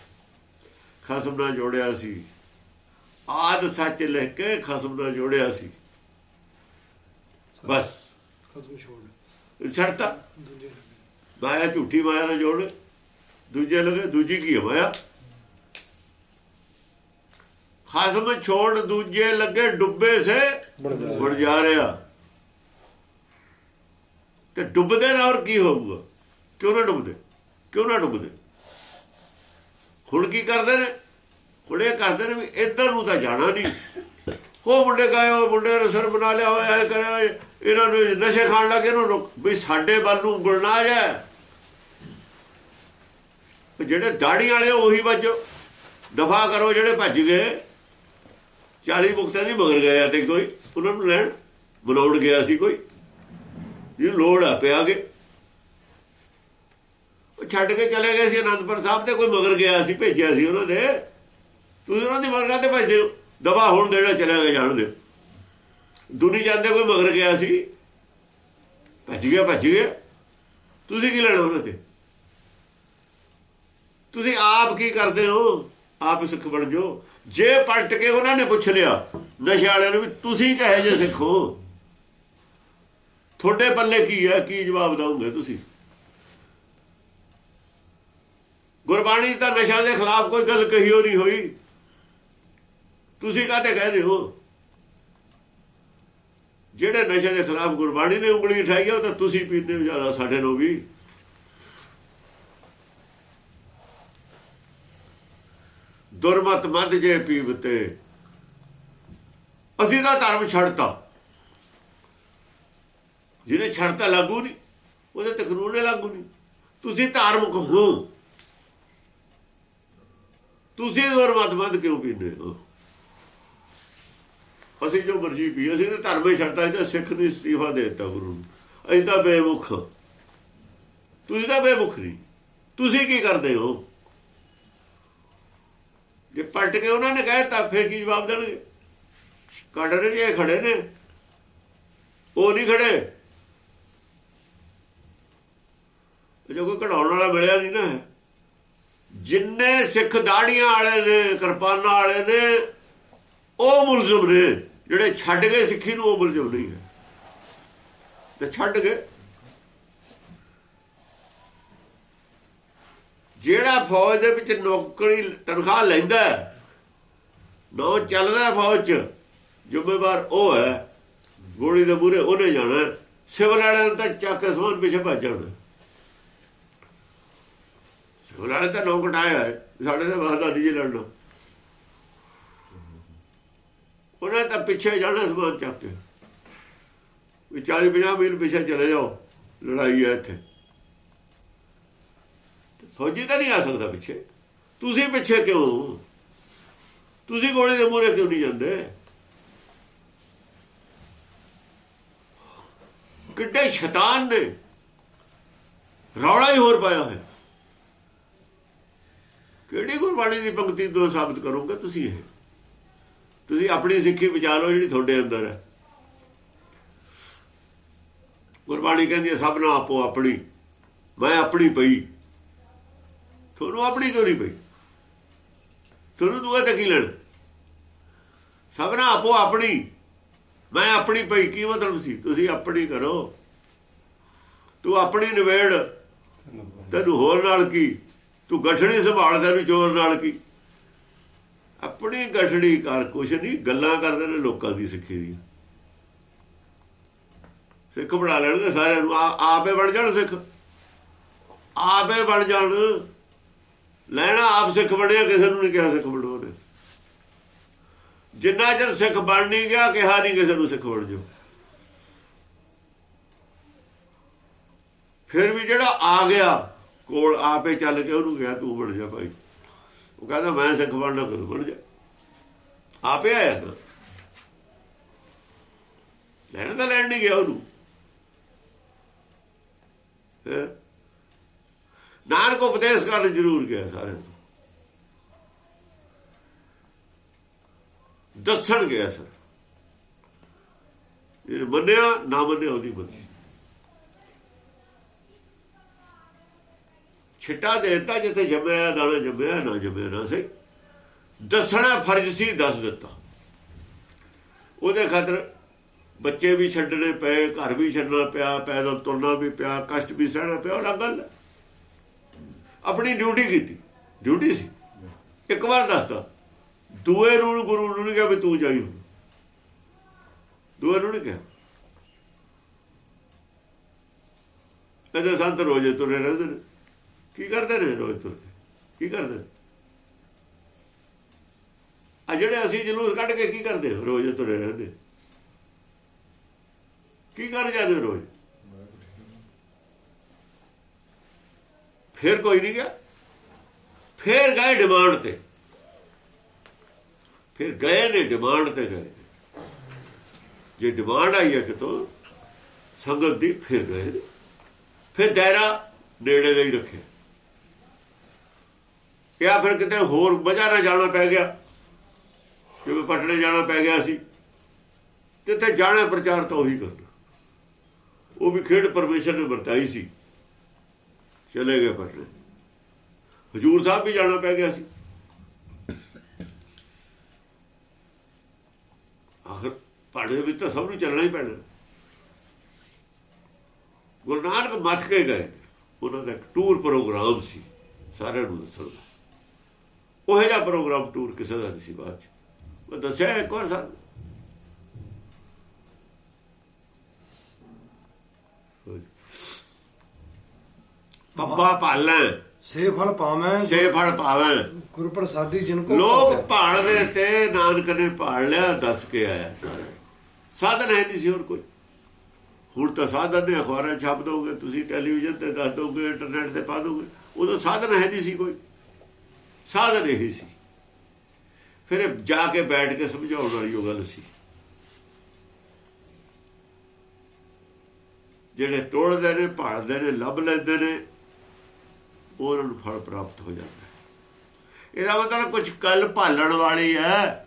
ਖਸਮ ਨਾਲ ਜੋੜਿਆ ਸੀ। ਆਦ ਸੱਚ ਲਿਖ ਕੇ ਖਸਮ ਨਾਲ ਜੋੜਿਆ ਸੀ। ਬਸ। ਖਸਮ ਛੋੜ ਛੱਡਤਾ। ਮਾਇਆ ਝੂਠੀ ਮਾਇਆ ਨਾਲ ਜੋੜ ਦੂਜੇ ਲਗੇ ਦੂਜੀ ਕੀ ਹੈ ਮਾਇਆ ਖਸਮ ਛੋੜ ਦੂਜੇ ਲੱਗੇ ਡੁੱਬੇ ਸੇ ਬਣ ਜਾ ਰਿਹਾ। ਤੇ ਡੁੱਬਦੇ ਨਾ ਹੋਰ ਕੀ ਹੋਊਗਾ? ਕਿਉਂ ਨਾ ਡੁੱਬਦੇ? ਕਿਉਂ ਨਾ ਡੁੱਬਦੇ? ਹੁਣ ਕੀ ਕਰਦੇ ਨੇ? ਹੁਣ ਇਹ ਕਰਦੇ ਨੇ ਵੀ ਇੱਧਰ ਨੂੰ ਤਾਂ ਜਾਣਾ ਨਹੀਂ। ਉਹ ਮੁੰਡੇ ਗਏ ਉਹ ਮੁੰਡੇ ਨੇ ਸਿਰ ਬਣਾ ਲਿਆ ਹੋਇਆ ਹੈ ਕਰਿਆ ਹੋਇਆ, ਇਹਨਾਂ ਨੂੰ ਨਸ਼ੇ ਖਾਣ ਲੱਗੇ ਇਹਨੂੰ ਰੁਕ ਵੀ ਸਾਡੇ ਵੱਲ ਨੂੰ ਗੁਲਣਾ ਹੈ ਜਿਹੜੇ ਦਾੜੀ ਵਾਲੇ ਉਹੀ ਵੱਜੋ ਦਫਾ ਕਰੋ, ਜਿਹੜੇ ਭੱਜ ਗਏ। 40 ਮੁਕਤਾਂ ਦੀ ਮਗਰ ਗਿਆ ਤੇ ਕੋਈ, ਉਹਨਾਂ ਨੂੰ ਲੈਣ ਬੁਲਾਉਣ ਗਿਆ ਸੀ ਕੋਈ। ਇਹ ਲੋੜ ਆ, ਪਿਆ ਕੇ। ਉਹ ਛੱਡ ਕੇ ਚਲੇ ਗਏ ਸੀ, ਅਨੰਦਪੁਰ ਸਾਹਿਬ ਤੇ ਕੋਈ ਮਗਰ ਗਿਆ ਸੀ, ਭੇਜਿਆ ਸੀ ਉਹਨਾਂ ਦੇ। ਤੁਸੀਂ ਉਹਨਾਂ ਦੀ ਮਗਰਾਂ ਤੇ ਭੇਜਦੇ ਹੋ? ਦਵਾ ਹੁਣ ਦੇਣਾ, ਚਲੇ ਗਏ, ਜਾਣ ਦਿਓ। ਦੁਨੀ ਜਾਂਦੇ ਕੋਈ ਮਗਰ ਗਿਆ ਸੀ? ਭੱਜ ਗਿਆ ਭੱਜ ਗਿਆ। ਤੁਸੀਂ ਕੀ ਲੈਣਾ ਉਹਨਾਂ ਤੇ? ਤੁਸੀਂ ਆਪ ਕੀ ਕਰਦੇ ਹੋ? ਆਪ ਸਿੱਖ ਬਣ ਜਾਓ। ਜੇ ਪਲਟ ਕੇ ਉਹਨਾਂ ਨੇ ਪੁੱਛ ਲਿਆ ਨਸ਼ੇ ਵਾਲਿਆਂ ਨੂੰ ਵੀ ਤੁਸੀਂ ਕਹੇ ਜੇ ਸਿੱਖੋ ਤੁਹਾਡੇ ਪੱਲੇ ਕੀ ਹੈ? ਕੀ ਜਵਾਬ ਦਵੋਗੇ ਤੁਸੀਂ? ਗੁਰਬਾਣੀ ਤਾਂ ਨਸ਼ਾ ਦੇ ਖਿਲਾਫ ਕੋਈ ਗੱਲ ਕਹੀ ਹੋ ਨਹੀਂ ਹੋਈ। ਤੁਸੀਂ ਕਾਹਤੇ ਰਹੇ ਹੋ? ਜਿਹੜੇ ਨਸ਼ੇ ਦੇ ਖਿਲਾਫ ਗੁਰਬਾਣੀ ਨੇ ਉਂਗਲੀ ਉਠਾਈ ਹੈ ਉਹ ਤਾਂ ਤੁਸੀਂ ਪੀਂਦੇ ਹੋ ਜ਼ਿਆਦਾ ਸਾਡੇ ਨੂੰ ਵੀ। ਦੁਰਮਤ ਮਦ ਜੇ ਪੀਵਤੇ ਅਸੀਂ ਤਾਂ ਧਰਮ ਛੱਡਤਾ। ਜਿਹਨੇ ਛੱਡਤਾ ਲਾਗੂ ਨਹੀਂ, ਉਹਦੇ ਤੇ ਕਾਨੂੰਨ ਲਾਗੂ ਨਹੀਂ। ਤੁਸੀਂ ਧਾਰਮਿਕ ਹੋ। ਤੁਸੀਂ ਦੁਰਮਤ ਮਦ ਕਿਉਂ ਪੀਂਦੇ ਹੋ? ਅਸੀਂ ਜੋ ਮਰਜ਼ੀ ਪੀ ਅਸੀਂ ਨੇ ਧਰਮ ਹੀ ਛੱਡਤਾ ਇਹ ਤਾਂ ਸਿੱਖ ਨੇ ਅਸਤੀਫਾ ਦੇ ਦਿੱਤਾ ਗੁਰੂ ਨੂੰ। ਅਸੀਂ ਤਾਂ ਬੇਮੁਖ। ਤੁਸੀਂ ਤਾਂ ਬੇਮੁਖ ਨਹੀਂ। ਤੁਸੀਂ ਕੀ ਕਰਦੇ ਹੋ? ਜੇ ਪਲਟ ਕੇ ਉਹਨਾਂ ਨੇ ਕਹਿ ਤਾਂ ਫੇਰ ਕੀ ਜਵਾਬ ਦੇਣਗੇ? ਕੱਢ ਰਹੇ ਜੇ ਖੜੇ ਨੇ। ਉਹ ਨਹੀਂ ਖੜੇ। ਜੋ ਕੋਈ ਕਢਾਉਣ ਵਾਲਾ ਮਿਲਿਆ ਨਹੀਂ ਨਾ। ਜਿੰਨੇ ਸਿੱਖ ਦਾੜੀਆਂ ਵਾਲੇ ਨੇ, ਕਿਰਪਾਨਾਂ ਵਾਲੇ ਨੇ ਉਹ ਮੁਲਜ਼ਮ ਨੇ, ਜਿਹੜੇ ਛੱਡ ਗਏ ਸਿੱਖੀ ਨੂੰ, ਉਹ ਮੁਲਜ਼ਮ ਨਹੀਂ ਹੈ। ਤੇ ਛੱਡ ਗਏ। ਜਿਹੜਾ ਫੌਜ ਦੇ ਵਿੱਚ ਨੌਕਰੀ, ਤਨਖਾਹ ਲੈਂਦਾ ਨੋ ਚੱਲਦਾ ਫੌਜ 'ਚ, ਜ਼ਿੰਮੇਵਾਰ ਉਹ ਹੈ, ਗੋਲੀ ਦੇ ਮੂਰੇ ਉਹਨੇ ਜਾਣਾ ਸਿਵਲ ਵਾਲਿਆਂ ਤਾਂ ਚੱਕ ਕੇ ਸਮਾਨ ਪਿੱਛੇ ਭੱਜ ਜਾਣਾ ਸਿਵਲ ਵਾਲੇ ਤਾਂ ਨੌਕ ਟਾਇਆ ਸਾਡੇ ਤਾਂ ਵਾਹਦਾ ਨਹੀਂ ਲੜਨਾ। ਉਹਨੇ ਤਾਂ ਪਿੱਛੇ ਜਾਣਾ ਸਮਾਨ ਚੱਕ ਕੇ। ਵੀ 40 50 ਮੀਲ ਪਿੱਛੇ ਚਲੇ ਜਾਓ, ਲੜਾਈ ਹੈ ਇੱਥੇ। ਫੌਜੀ ਤਾਂ ਨਹੀਂ ਆ ਸਕਦਾ ਪਿੱਛੇ। ਤੁਸੀਂ ਪਿੱਛੇ ਕਿਉਂ? ਤੁਸੀਂ ਗੋਲੇ ਦੇ ਮੂਹਰੇ ਕਿਉਂ ਨਹੀਂ ਜਾਂਦੇ? ਕਿੱਡੇ ਸ਼ੈਤਾਨ ਨੇ। ਰੌਲਾ ਹੀ ਹੋਰ ਪਾਇਆ ਹੈ ਕਿਹੜੀ ਗੁਰਬਾਣੀ ਦੀ ਪੰਕਤੀ ਤੋਂ ਸਾਬਤ ਕਰੋਗੇ ਤੁਸੀਂ ਇਹ? ਤੁਸੀਂ ਆਪਣੀ ਸਿੱਖੀ ਬਚਾ ਲਓ ਜਿਹੜੀ ਤੁਹਾਡੇ ਅੰਦਰ ਹੈ। ਗੁਰਬਾਣੀ ਕਹਿੰਦੀ ਹੈ, ਸਭ ਨਾਲ ਆਪੋ ਆਪਣੀ, ਮੈਂ ਆਪਣੀ ਪਈ। ਤੁਹਾਨੂੰ ਆਪਣੀ ਕਿਉਂ ਨਹੀਂ ਪਈ? ਤੁਹਾਨੂੰ ਦੂਆ ਤੇ ਕੀ ਲੈਣ? ਸਭ ਨਾਲ ਆਪੋ ਆਪਣੀ, ਮੈਂ ਆਪਣੀ ਪਈ, ਕੀ ਮਤਲਬ ਸੀ? ਤੁਸੀਂ ਆਪਣੀ ਕਰੋ। ਤੂੰ ਆਪਣੀ ਨਿਵੇੜ ਤੈਨੂੰ ਹੋਰ ਨਾਲ ਕੀ? ਤੂੰ ਗਠੜੀ ਸੰਭਾਲ ਤੈਨੂੰ ਚੋਰ ਨਾਲ ਕੀ? ਆਪਣੀ ਗਠੜੀ ਕਰ, ਕੁਛ ਨਹੀਂ, ਗੱਲਾਂ ਕਰਦੇ ਨੇ ਲੋਕਾਂ ਦੀ ਸਿੱਖੀ ਦੀ ਸਿੱਖ ਬਣਾ ਲੈਣਗੇ ਸਾਰਿਆਂ ਨੂੰ ਆਪੇ ਬਣ ਜਾਣ ਸਿੱਖ। ਆਪੇ ਬਣ ਜਾਣ। ਲੈਣਾ ਆਪ ਸਿੱਖ ਬਣਿਆ, ਕਿਸੇ ਨੂੰ ਨਹੀਂ ਕਿਹਾ ਸਿੱਖ ਬਣੋ ਨੇ ਜਿੰਨਾ ਚਿਰ ਸਿੱਖ ਬਣ ਨਹੀਂ ਗਿਆ, ਕਿਹਾ ਨਹੀਂ ਕਿਸੇ ਨੂੰ ਸਿੱਖ ਬਣ ਜਾਓ। ਫਿਰ ਵੀ ਜਿਹੜਾ ਆ ਗਿਆ, ਕੋਲ ਆਪੇ ਚੱਲ ਕੇ ਉਹਨੂੰ ਕਿਹਾ, ਤੂੰ ਬਣ ਜਾ ਭਾਈ। ਉਹ ਕਹਿੰਦਾ, ਮੈਂ ਸਿੱਖ ਬਣਨਾ ਕਰੂ ਬਣ ਜਾ ਆਪੇ ਆਇਆ ਨਾ ਲੈਣ ਦਾ ਲੈਣ ਨਹੀਂ ਗਿਆ ਉਹਨੂੰ। ਨਾਨਕ ਉਪਦੇਸ਼ ਕਰਨ ਜ਼ਰੂਰ ਗਿਆ ਸਾਰਿਆਂ ਨੂੰ। ਦੱਸਣ ਗਿਆ ਸਰ। ਇਹ ਮੰਨਿਆ, ਨਾ ਮੰਨਿਆ, ਉਹਦੀ ਮਰਜ਼ੀ। ਛਿੱਟਾ ਦੇਤਾ ਜਿੱਥੇ ਜੰਮਿਆ ਦਾਣਾ ਜੰਮਿਆ, ਨਾ ਜੰਮਿਆ, ਨਾ ਸਹੀ। ਦੱਸਣਾ ਫਰਜ਼ ਸੀ, ਦੱਸ ਦਿੱਤਾ। ਉਹਦੇ ਖਾਤਰ ਬੱਚੇ ਵੀ ਛੱਡਣੇ ਪਏ, ਘਰ ਵੀ ਛੱਡਣਾ ਪਿਆ, ਪੈਦਲ ਤੁਰਨਾ ਵੀ ਪਿਆ, ਕਸ਼ਟ ਵੀ ਸਹਿਣਾ ਪਿਆ, ਉਹ ਅਲੱਗ ਗੱਲ ਆਪਣੀ ਡਿਊਟੀ ਕੀਤੀ। ਡਿਊਟੀ ਸੀ। ਇੱਕ ਵਾਰ ਦੱਸਦਾ ਦੂਏ ਨੂੰ ਗੁਰੂ ਨੂੰ ਨਹੀਂ ਕਿਹਾ ਵੀ ਤੂੰ ਜਾਈ ਦੂਏ ਨੂੰ ਨਹੀਂ ਕਿਹਾ। ਇਹਦੇ ਸੰਤ ਰੋਜ਼ੇ ਤੁਰੇ ਰਹਿੰਦੇ ਨੇ। ਕੀ ਕਰਦੇ ਨੇ ਰੋਜ਼ ਤੁਰ ਕੇ ਕੀ ਕਰਦੇ? ਨੇ ਆ ਜਿਹੜੇ ਅਸੀਂ ਜਲੂਸ ਕੱਢ ਕੇ ਕੀ ਕਰਦੇ? ਰੋਜ਼ ਤੁਰੇ ਰਹਿੰਦੇ। ਕੀ ਕਰ ਜਾਂਦੇ ਰੋਜ਼? ਫਿਰ ਕੋਈ ਨਹੀਂ ਗਿਆ। ਫਿਰ ਗਏ ਡਿਮਾਂਡ ਤੇ। ਫਿਰ ਗਏ ਨੇ ਡਿਮਾਂਡ ਤੇ ਗਏ। ਜੇ ਡਿਮਾਂਡ ਆਈ ਹੈ ਕਿਤੋਂ, ਸੰਗਤ ਦੀ, ਫਿਰ ਗਏ ਨੇ। ਫਿਰ ਦਾਇਰਾ ਨੇੜੇ ਲਈ ਰੱਖਿਆ। ਜਾਂ ਫਿਰ ਕਿਤੇ ਹੋਰ ਵਜ੍ਹਾ ਨਾਲ ਜਾਣਾ ਪੈ ਗਿਆ। ਜਿਵੇਂ ਪਟੜੇ ਜਾਣਾ ਪੈ ਗਿਆ ਸੀ। ਤੇ ਤੇ ਜਾਣਾ ਪ੍ਰਚਾਰ ਤਾਂ ਉਹੀ ਕਰਦਾ ਉਹ ਵੀ ਖੇਡ ਪਰਮੇਸ਼ਰ ਨੇ ਵਰਤਾਈ ਸੀ। ਚਲੇ ਗਏ ਪਟੜੇ ਹਜੂਰ ਸਾਹਿਬ ਵੀ ਜਾਣਾ ਪੈ ਗਿਆ ਸੀ। ਆਖਰ ਪਾੜੇ ਵਿੱਚ ਤਾਂ ਸਭ ਨੂੰ ਚੱਲਣਾ ਹੀ ਪੈਣਾ। ਗੁਰੂ ਨਾਨਕ ਮੱਥ ਕੇ ਗਏ। ਉਹਨਾਂ ਦਾ ਟੂਰ ਪ੍ਰੋਗਰਾਮ ਸੀ। ਸਾਰਿਆਂ ਨੂੰ ਦੱਸਣ ਦਾ। ਉਹ ਜਿਹਾ ਪ੍ਰੋਗਰਾਮ ਟੂਰ ਕਿਸੇ ਦਾ ਨਹੀਂ ਸੀ ਬਾਅਦ ਚ। ਉਹ ਦੱਸਿਆ ਇੱਕ ਵਾਰ ਸਾਨੂੰ। ਪੱਪਾ ਪਾਲੈ ਸੇ ਫਲ ਪਾਵੇਂ। ਸੇ ਫਲ ਪਾਵੈ। ਗੁਰ ਪ੍ਰਸਾਦੀ ਜਿਨ ਕੋ ਲੋਕ ਭਾਵੈ। ਭਾਲਦੇ ਤੇ ਨਾਨਕ ਨੇ ਭਾਲ ਲਿਆ ਦੱਸ ਕੇ ਆਇਆ ਸਾਰਾ। ਸਾਧਨ ਹੈ ਨਹੀਂ ਸੀ ਹੋਰ ਕੋਈ। ਹੁਣ ਤਾਂ ਸਾਧਨ ਨੇ ਅਖਬਾਰਾਂ ਛਾਪ ਦੋਗੇ ਤੁਸੀਂ ਟੈਲੀਵਿਜ਼ਨ ਤੇ ਦੱਸ ਦੋਗੇ ਇੰਟਰਨੈਟ ਤੇ ਪਾ ਦੋਗੇ। ਉਦੋਂ ਸਾਧਨ ਹੈ ਨਹੀਂ ਸੀ ਕੋਈ। ਸਾਧਨ ਇਹੀ ਸੀ। ਫਿਰ ਜਾ ਕੇ ਬੈਠ ਕੇ ਸਮਝਾਉਣ ਵਾਲੀ ਉਹ ਗੱਲ ਸੀ। ਜਿਹੜੇ ਤੋੜਦੇ ਨੇ, ਭਾਲਦੇ ਨੇ, ਲੱਭ ਲੈਂਦੇ ਨੇ ਉਹਨਾਂ ਨੂੰ ਫਲ ਪ੍ਰਾਪਤ ਹੋ ਜਾਂਦਾ ਇਹਦਾ ਮਤਲਬ ਕੁਝ ਕੱਲ ਭਾਲਣ ਵਾਲੀ ਹੈ।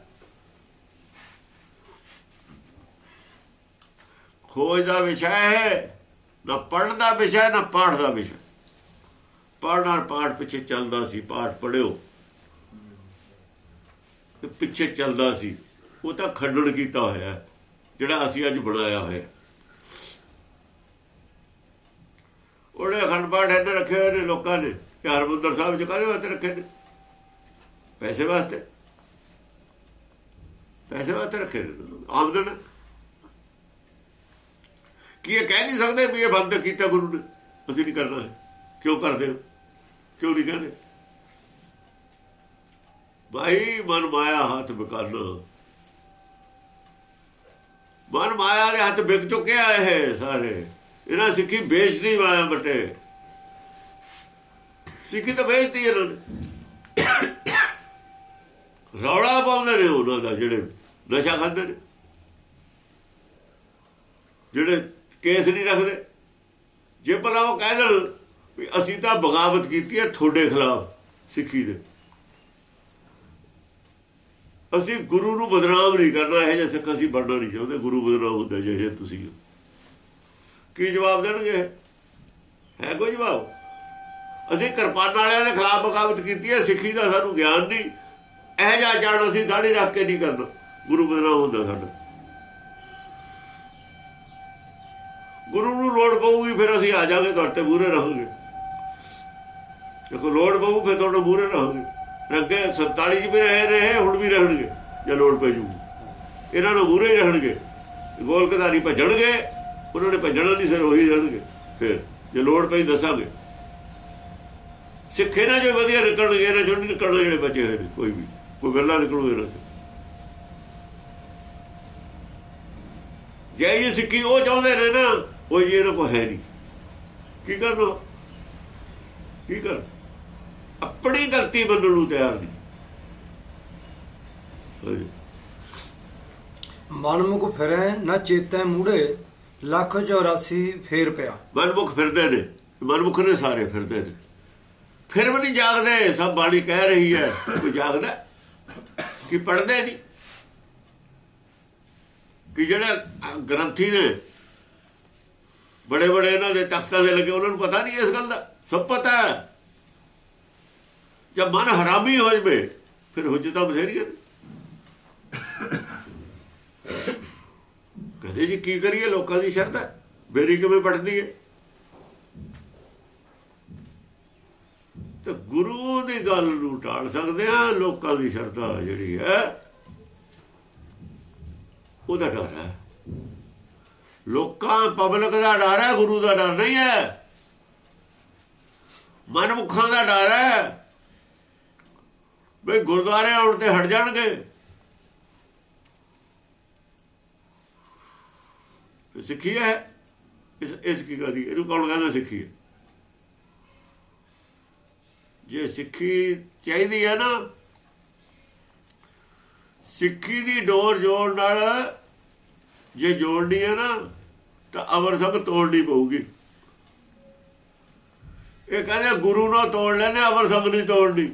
ਖੋਜ ਦਾ ਵਿਸ਼ਾ ਹੈ, ਨਾ ਪੜ੍ਹਨ ਦਾ ਵਿਸ਼ਾ, ਨਾ ਪਾਠ ਦਾ ਵਿਸ਼ਾ। ਪੜ੍ਹਨ ਔਰ ਪਾਠ ਪਿੱਛੇ ਚੱਲਦਾ ਸੀ, ਪਾਠ ਪੜਿਓ ਪਿੱਛੇ ਚੱਲਦਾ ਸੀ। ਉਹ ਤਾਂ ਖੰਡਨ ਕੀਤਾ ਹੋਇਆ ਜਿਹੜਾ ਅਸੀਂ ਅੱਜ ਬਣਾਇਆ ਹੋਇਆ ਉਹਨੇ ਅਖੰਡ ਪਾਠ ਇਹਨੇ ਰੱਖੇ ਹੋਏ ਨੇ ਲੋਕਾਂ ਨੇ ਕਿ ਹਰਮੰਦਰ ਸਾਹਿਬ ਚ ਕਾਹਦੇ ਵਾਸਤੇ ਰੱਖੇ ਨੇ? ਪੈਸੇ ਵਾਸਤੇ। ਪੈਸੇ ਵਾਸਤੇ ਰੱਖੇ ਨੇ ਆਮਦਨ। ਕੀ ਇਹ ਕਹਿ ਨਹੀਂ ਸਕਦੇ ਵੀ ਇਹ ਬੰਦ ਕੀਤਾ ਗੁਰੂ ਨੇ? ਅਸੀਂ ਨਹੀਂ ਕਰਨਾ ਕਿਉਂ ਕਰਦੇ ਹੋ? ਕਿਉਂ ਨਹੀਂ ਕਹਿੰਦੇ? ਭਾਈ, ਮਨ ਮਾਇਆ ਹੱਥ ਬਕਾਨਾ ਮਨ ਮਾਇਆ ਦੇ ਹੱਥ ਵਿਕ ਚੁੱਕਿਆ ਇਹ ਸਾਰੇ। ਇਹਨਾਂ ਸਿੱਖੀ ਵੇਚਦੀ ਮਾਇਆ ਬਟੇ ਸਿੱਖੀ ਤਾਂ ਵੇਚਦੀ ਇਹਨਾਂ ਨੇ ਰੌਲਾ ਪਾਉਂਦੇ ਨੇ ਉਹਨਾਂ ਦਾ ਜਿਹੜੇ ਨਸ਼ਾ ਖਾਂਦੇ ਨੇ। ਜਿਹੜੇ ਕੇਸ ਨਹੀਂ ਰੱਖਦੇ। ਜੇ ਭਲਾ ਉਹ ਕਹਿ ਦੇਣ ਵੀ ਅਸੀਂ ਤਾਂ ਬਗਾਵਤ ਕੀਤੀ ਹੈ ਤੁਹਾਡੇ ਖਿਲਾਫ ਸਿੱਖੀ ਦੇ। ਅਸੀਂ ਗੁਰੂ ਨੂੰ ਬਦਨਾਮ ਨਹੀਂ ਕਰਨਾ, ਇਹ ਜੇ ਸਿੱਖ ਅਸੀਂ ਬਣਨਾ ਨਹੀਂ ਚਾਹੁੰਦੇ, ਗੁਰੂ ਬਦਨਾਮ ਹੁੰਦਾ ਜੇ ਇਹ ਤੁਸੀਂ। ਹੋ। ਕੀ ਜਵਾਬ ਦੇਣਗੇ? ਹੈ ਕੋਈ ਜਵਾਬ? ਅਸੀਂ ਕਿਰਪਾਨ ਵਾਲਿਆਂ ਦੇ ਖਿਲਾਫ ਬਗਾਵਤ ਕੀਤੀ ਹੈ, ਸਿੱਖੀ ਦਾ ਸਾਨੂੰ ਗਿਆਨ ਨਹੀਂ। ਇਹ ਜਾ ਜਾਣ ਅਸੀਂ ਦਾੜੀ ਰੱਖ ਕੇ ਨਹੀਂ ਕਰਨਾ। ਗੁਰੂ ਬਦਨਾਮ ਹੁੰਦਾ ਸਾਡਾ। ਗੁਰੂ ਨੂੰ ਲੋੜ ਪਊਗੀ, ਫਿਰ ਅਸੀਂ ਆ ਜਾਾਂਗੇ ਤੁਹਾਡੇ ਤੇ ਮੂਹਰੇ ਰਹਾਂਗੇ। ਦੇਖੋ, ਲੋੜ ਪਊ, ਫਿਰ ਤੁਹਾਡੇ ਮੂਹਰੇ ਰਹਾਂਗੇ। ਅੱਗੇ 47 ਚ ਵੀ ਰਹੇ ਰਹੇ, ਹੁਣ ਵੀ ਰਹਿਣਗੇ, ਜੇ ਲੋੜ ਪੈ ਜੂ। ਇਹਨਾਂ ਨੂੰ ਮੂਹਰੇ ਹੀ ਰਹਿਣਗੇ। ਗੋਲ ਕਧਾਰੀ ਭੱਜਣਗੇ, ਉਹਨਾਂ ਨੇ ਭੱਜਣਾ ਨਹੀਂ ਸਿਰ ਉਹੀ ਰਹਿਣਗੇ। ਫਿਰ, ਜੇ ਲੋੜ ਪਈ ਦੱਸਾਂਗੇ। ਸਿੱਖੇ ਨਾ ਜੋ ਵਧੀਆ ਨਿਕਲਣਗੇ, ਇਹਨਾਂ ਚੋਂ ਨਹੀਂ ਨਿਕਲਣਾ ਜਿਹੜੇ ਬਚੇ ਹੋਏ ਨੇ, ਕੋਈ ਵੀ। ਕੋਈ ਗੱਲਾਂ ਨਿਕਲੂ ਇਹਨਾਂ ਚੋਂ। ਜੇ ਇਹ ਸਿੱਖੀ ਉਹ ਚਾਹੁੰਦੇ ਨੇ ਨਾ ਉਹ ਜੀ ਇਹਨਾਂ ਕੋ ਹੈ ਨਹੀਂ। ਕੀ ਕਰਨਾ? ਕੀ ਕਰ ਆਪਣੀ ਗਲਤੀ ਮੰਨਣ ਨੂੰ ਤਿਆਰ ਨਹੀਂ। ਮਨਮੁਖ ਫਿਰੈ ਨਾ ਚੇਤੈ ਮੂੜੇ ਲੱਖ 84 ਫੇਰ ਪਿਆ। ਮਨਮੁਖ ਫਿਰਦੇ ਨੇ ਮਨਮੁਖ ਨੇ ਸਾਰੇ ਫਿਰਦੇ ਨੇ। ਫਿਰ ਵੀ ਨਹੀਂ ਜਾਗਦੇ ਸਭ ਬਾਣੀ ਕਹਿ ਰਹੀ ਹੈ ਕੋਈ ਜਾਗਦਾ ਕਿ ਪੜਦੇ ਨਹੀਂ? ਕਿ ਜਿਹੜੇ ਗ੍ਰੰਥੀ ਨੇ ਬੜੇ ਬੜੇ ਇਹਨਾਂ ਦੇ ਤਖਤਾਂ ਦੇ ਲੱਗੇ ਉਹਨਾਂ ਨੂੰ ਪਤਾ ਨਹੀਂ ਇਸ ਗੱਲ ਦਾ? ਸਭ ਪਤਾ ਹੈ। ਜਦ ਮਨ ਹਰਾਮੀ ਹੋ ਜਵੇ, ਫਿਰ ਹੁਜਤਾਂ ਬਥੇਰੀਆਂ ਨੇ ਕਹਦੇ ਜੀ ਕੀ ਕਰੀਏ, ਲੋਕਾਂ ਦੀ ਸ਼ਰਧਾ ਬੇਰੀ ਕਿਵੇਂ ਪੜਦੀ ਹੈ? ਤੇ ਗੁਰੂ ਦੀ ਗੱਲ ਨੂੰ ਟਾਲ ਸਕਦੇ ਆ ਲੋਕਾਂ ਦੀ ਸ਼ਰਧਾ ਜਿਹੜੀ ਹੈ, ਉਹਦਾ ਡਰ ਹੈ। ਲੋਕਾਂ, ਪਬਲਿਕ ਦਾ ਡਰ ਹੈ, ਗੁਰੂ ਦਾ ਡਰ ਨਹੀਂ ਹੈ। ਮਨਮੁਖਾਂ ਦਾ ਡਰ ਹੈ। ਬਈ ਗੁਰਦੁਆਰੇ ਆਉਣ ਤੇ ਹਟ ਜਾਣਗੇ। ਸਿੱਖੀ ਹੈ? ਇਸ ਇਸ ਕੀ ਕਹਦੀ ਇਹਨੂੰ ਕੌਣ ਕਹਿੰਦਾ ਸਿੱਖੀ ਹੈ? ਜੇ ਸਿੱਖੀ ਚਾਹੀਦੀ ਹੈ ਨਾ, ਸਿੱਖੀ ਦੀ ਡੋਰ ਜੋੜ ਨਾਲ ਜੇ ਜੋੜਨੀ ਹੈ ਨਾ, ਤਾਂ ਅਵਰ ਸਭ ਤੋੜਨੀ ਪਊਗੀ। ਇਹ ਕਹਿੰਦੇ ਗੁਰੂ ਨਾਲ ਤੋੜ ਲੈਣੇ ਅਵਰ ਸਭ ਨਹੀਂ ਤੋੜਨੀ।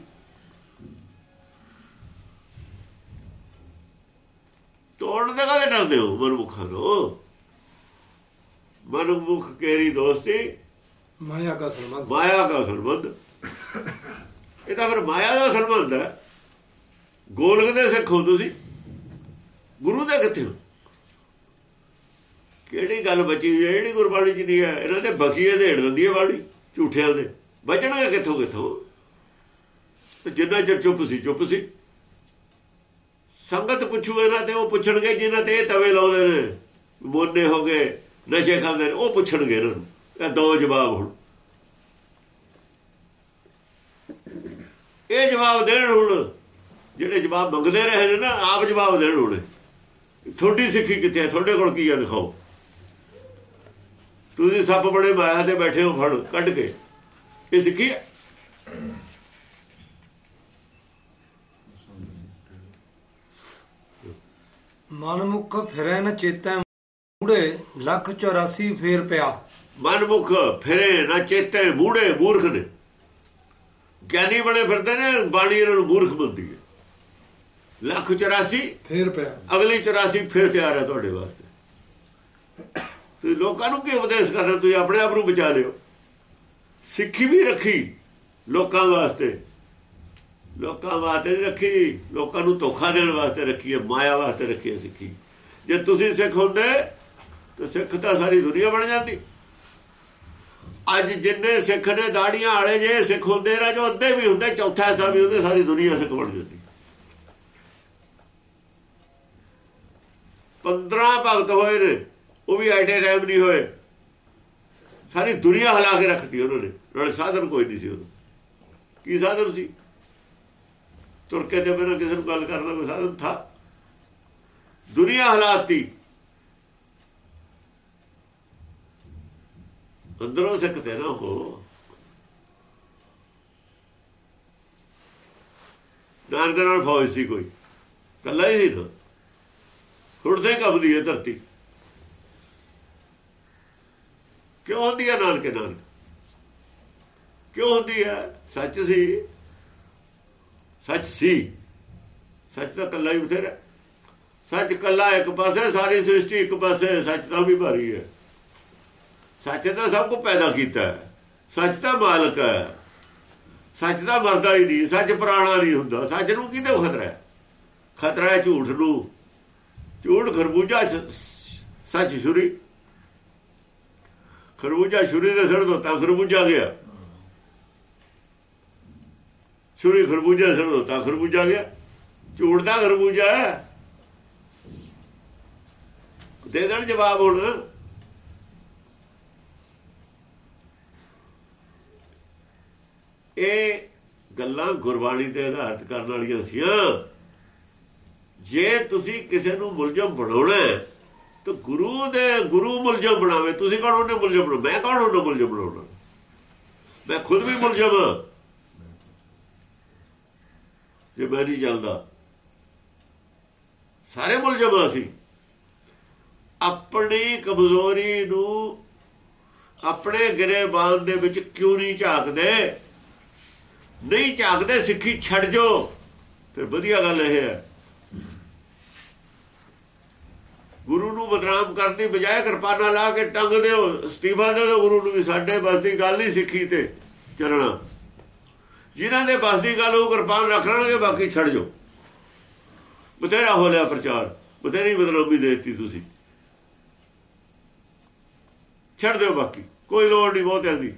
ਤੋੜਨ ਦੇ ਕਾਹਦੇ ਡਰਦੇ ਹੋ ਮਨਮੁਖਾਂ ਤੋਂ ਮਨਮੁਖ ਕੇਰੀ ਦੋਸਤੀ ਮਾਇਆ ਕਾ ਸੰਬੰਧ। ਮਾਇਆ ਦਾ ਸੰਬੰਧ। ਇਹ ਤਾਂ ਫਿਰ ਮਾਇਆ ਦਾ ਸੰਬੰਧ ਹੈ। ਗੋਲਕ ਦੇ ਸਿੱਖ ਹੋ ਤੁਸੀਂ। ਗੁਰੂ ਦੇ ਕਿੱਥੇ ਹੋ? ਕਿਹੜੀ ਗੱਲ ਬਚੀ ਹੋਈ ਹੈ? ਜਿਹੜੀ ਗੁਰਬਾਣੀ ਚ ਨਹੀਂ ਹੈ। ਇਹਨਾਂ ਦੇ ਬਖੀਏ ਦੇ ਢ ਦਿੰਦੀ ਹੈ ਬਾਣੀ ਝੂਠਿਆਂ ਦੇ। ਬਚਣਗੇ ਕਿੱਥੋਂ ਕਿੱਥੋਂ ਤੇ ਜਿੰਨਾ ਚਿਰ ਚੁੱਪ ਸੀ ਚੁੱਪ ਸੀ। ਸੰਗਤ ਪੁੱਛੂ ਇਹਨਾਂ ਤੇ ਉਹ ਪੁੱਛਣਗੇ ਜਿਨ੍ਹਾਂ ਤੇ ਇਹ ਤਵੇ ਲਾਉਂਦੇ ਨੇ। ਮੋਨੇ ਹੋ ਗਏ, ਨਸ਼ੇ ਖਾਂਦੇ ਨੇ, ਉਹ ਪੁੱਛਣਗੇ ਇਹਨਾਂ ਨੂੰ। ਇਹ ਦੋ ਜਵਾਬ ਹੁਣ। ਇਹ ਜਵਾਬ ਦੇਣ ਹੁਣ, ਜਿਹੜੇ ਜਵਾਬ ਮੰਗਦੇ ਰਹੇ ਨੇ ਨਾ, ਆਪ ਜਵਾਬ ਦੇਣ ਹੁਣ। ਤੁਹਾਡੀ ਸਿੱਖੀ ਕਿੱਥੇ ਹੈ? ਤੁਹਾਡੇ ਕੋਲ ਕੀ ਹੈ ਦਿਖਾਓ। ਤੁਸੀਂ ਸੱਪ ਬੜੇ ਮਾਇਆ ਤੇ ਬੈਠੇ ਹੋ ਫੜ, ਕੱਢ ਕੇ। ਇਹ ਸਿੱਖੀ ਮਨਮੁਖ ਫਿਰੈ ਨ ਚੇਤੈ ਮੂੜੇ ਲੱਖ 84 ਫੇਰ ਪਿਆ। ਮਨਮੁਖ ਫਿਰੇ ਨਾ ਚੇਤੇ ਮੂੜੇ ਮੂਰਖ ਨੇ। ਗਿਆਨੀ ਬਣੇ ਫਿਰਦੇ ਨੇ ਬਾਣੀ ਇਹਨਾਂ ਨੂੰ ਮੂਰਖ ਬੰਦੀ ਹੈ। ਲੱਖ 84 ਫੇਰ ਪਿਆ। ਅਗਲੀ 84 ਫਿਰ ਤਿਆਰ ਹੈ ਤੁਹਾਡੇ ਵਾਸਤੇ। ਤੁਸੀਂ ਲੋਕਾਂ ਨੂੰ ਕੀ ਉਪਦੇਸ਼ ਕਰਨਾ ਤੁਸੀਂ ਆਪਣੇ ਆਪ ਨੂੰ ਬਚਾ ਲਿਓ। ਸਿੱਖੀ ਵੀ ਰੱਖੀ ਲੋਕਾਂ ਵਾਸਤੇ। ਲੋਕਾਂ ਵਾਸਤੇ ਨਹੀਂ ਰੱਖੀ। ਲੋਕਾਂ ਨੂੰ ਧੋਖਾ ਦੇਣ ਵਾਸਤੇ ਰੱਖੀ ਹੈ, ਮਾਇਆ ਵਾਸਤੇ ਰੱਖੀ ਹੈ ਸਿੱਖੀ। ਜੇ ਤੁਸੀਂ ਸਿੱਖ ਹੁੰਦੇ, ਤਾਂ ਸਿੱਖ ਤਾਂ ਸਾਰੀ ਦੁਨੀਆ ਬਣ ਜਾਂਦੀ। ਅੱਜ ਜਿੰਨੇ ਸਿੱਖ ਨੇ ਦਾੜੀਆਂ ਵਾਲੇ, ਜੇ ਸਿੱਖ ਹੁੰਦੇ ਰਾ ਜੋ ਅੱਧੇ ਵੀ ਹੁੰਦੇ, ਚੌਥਾ ਹਿੱਸਾ ਵੀ ਹੁੰਦੇ, ਸਾਰੀ ਦੁਨੀਆ ਸਿੱਖ ਬਣ ਜਾਂਦੀ। 15 ਭਗਤ ਹੋਏ ਨੇ, ਉਹ ਵੀ ਐਡੇ ਟਾਈਮ ਨਹੀਂ ਹੋਏ। ਸਾਰੀ ਦੁਨੀਆ ਹਿਲਾ ਕੇ ਰੱਖਤੀ ਉਹਨਾਂ ਨੇ, ਨਾਲੇ ਸਾਧਨ ਕੋਈ ਨਹੀਂ ਸੀ ਉਦੋਂ ਕੀ ਸਾਧਨ ਸੀ? ਤੁਰ ਕੇ ਦੇ ਬਿਨਾਂ ਕਿਸੇ ਨੂੰ ਗੱਲ ਕਰਨ ਦਾ ਕੋਈ ਸਾਧਨ ਥਾ। ਦੁਨੀਆ ਹਲਾਤੀ। ਅੰਦਰੋਂ ਸਿੱਖਦੇ ਨਾ ਉਹ ਨਾਨਕ ਨਾਲ ਫੌਜ ਸੀ ਕੋਈ। ਕੱਲਾ ਹੀ ਸੀ ਨਾ। ਹੁੜਦੇ ਕੰਬਦੀ ਹੈ ਧਰਤੀ। ਕਿਉਂ ਹੁੰਦੀ ਹੈ ਨਾਨਕੇ ਨਾਨਕ? ਕਿਉਂ ਹੁੰਦੀ ਹੈ? ਸੱਚ ਸੀ। ਸੱਚ ਸੀ। ਸੱਚ ਤਾਂ ਕੱਲਾ ਹੀ ਬਥੇਰਾ। ਸੱਚ ਕੱਲਾ ਇੱਕ ਪਾਸੇ, ਸਾਰੀ ਸ੍ਰਿਸ਼ਟੀ ਇੱਕ ਪਾਸੇ, ਸੱਚ ਤਾਂ ਵੀ ਭਾਰੀ ਹੈ। ਸੱਚ ਤਾਂ ਸਭ ਕੁਝ ਪੈਦਾ ਕੀਤਾ ਸੱਚ ਤਾਂ ਮਾਲਕ ਹੈ। ਸੱਚ ਦਾ ਮਰਦਾ ਹੀ ਨਹੀਂ, ਸੱਚ ਪੁਰਾਣਾ ਨਹੀਂ ਹੁੰਦਾ। ਸੱਚ ਨੂੰ ਕਿਹਦੇ ਖਤਰਾ ਹੈ? ਖਤਰਾ ਹੈ ਝੂਠ ਨੂੰ। ਝੂਠ ਖਰਬੂਜਾ ਸੱਚ ਛੁਰੀ। ਖਰਬੂਜਾ ਛੁਰੀ ਦੇ ਸਿਰ ਦੋ ਤਾਂ ਖਰਬੂਜਾ ਗਿਆ। ਛੁਰੀ ਖਰਬੂਜਾ ਸੜ ਤਾਂ ਖਰਬੂਜਾ ਗਿਆ। ਝੂਠ ਦਾ ਖਰਬੂਜਾ ਹੈ। ਦੇ ਦੇਣ ਜਵਾਬ ਹੁਣ। ਇਹ ਗੱਲਾਂ ਗੁਰਬਾਣੀ ਤੇ ਆਧਾਰਿਤ ਕਰਨ ਵਾਲੀਆਂ ਸੀਆਂ। ਜੇ ਤੁਸੀਂ ਕਿਸੇ ਨੂੰ ਮੁਲਜ਼ਮ ਬਣਾਉਣਾ ਤਾਂ ਗੁਰੂ ਦੇ ਗੁਰੂ ਮੁਲਜ਼ਮ ਬਣਾਵੇ। ਤੁਸੀਂ ਕੌਣ ਉਹਨੇ ਮੁਲਜ਼ਮ ਬਣਾਉਣਾ? ਮੈਂ ਕੌਣ ਉਹਨੇ ਮੁਲਜ਼ਮ ਬਣਾਉਣਾ? ਮੈਂ ਖੁਦ ਵੀ ਮੁਲਜ਼ਮ ਹਾਂ। ਜੇ ਮੈਂ ਨਹੀਂ ਚੱਲਦਾ। ਸਾਰੇ ਮੁਲਜ਼ਮ ਅਸੀਂ ਆਪਣੀ ਕਮਜ਼ੋਰੀ ਨੂੰ ਆਪਣੇ ਗਰੇਬਾਨ ਦੇ ਵਿੱਚ ਕਿਉਂ ਨਹੀਂ ਝਾਕਦੇ? ਨਹੀਂ ਝਾਕਦੇ, ਸਿੱਖੀ ਛੱਡ ਜੋ। ਫਿਰ ਵਧੀਆ ਗੱਲ ਇਹ ਹੈ। ਗੁਰੂ ਨੂੰ ਬਦਨਾਮ ਕਰਨ ਦੀ ਬਜਾਏ ਕਿਰਪਾਨਾ ਲਾ ਕੇ ਟੰਗ ਦਿਓ, ਅਸਤੀਫਾ ਦੇ ਦਿਓ, ਗੁਰੂ ਨੂੰ ਵੀ ਸਾਡੇ ਬਸ ਦੀ ਗੱਲ ਨਹੀਂ ਸਿੱਖੀ ਤੇ ਚੱਲਣਾ। ਜਿਨ੍ਹਾਂ ਦੇ ਬਸ ਦੀ ਗੱਲ ਉਹ ਕਿਰਪਾਨ ਰੱਖ ਲੈਣਗੇ, ਬਾਕੀ ਛੱਡ ਜੋ ਬਤੇਰਾ ਹੋ ਲਿਆ ਪ੍ਰਚਾਰ ਬਤੇਰੀ ਬਦਨਾਮੀ ਦੇ ਦਿੱਤੀ ਤੁਸੀਂ। ਛੱਡ ਦਿਓ ਬਾਕੀ, ਕੋਈ ਲੋੜ ਨਹੀਂ ਬਹੁਤਿਆਂ ਦੀ।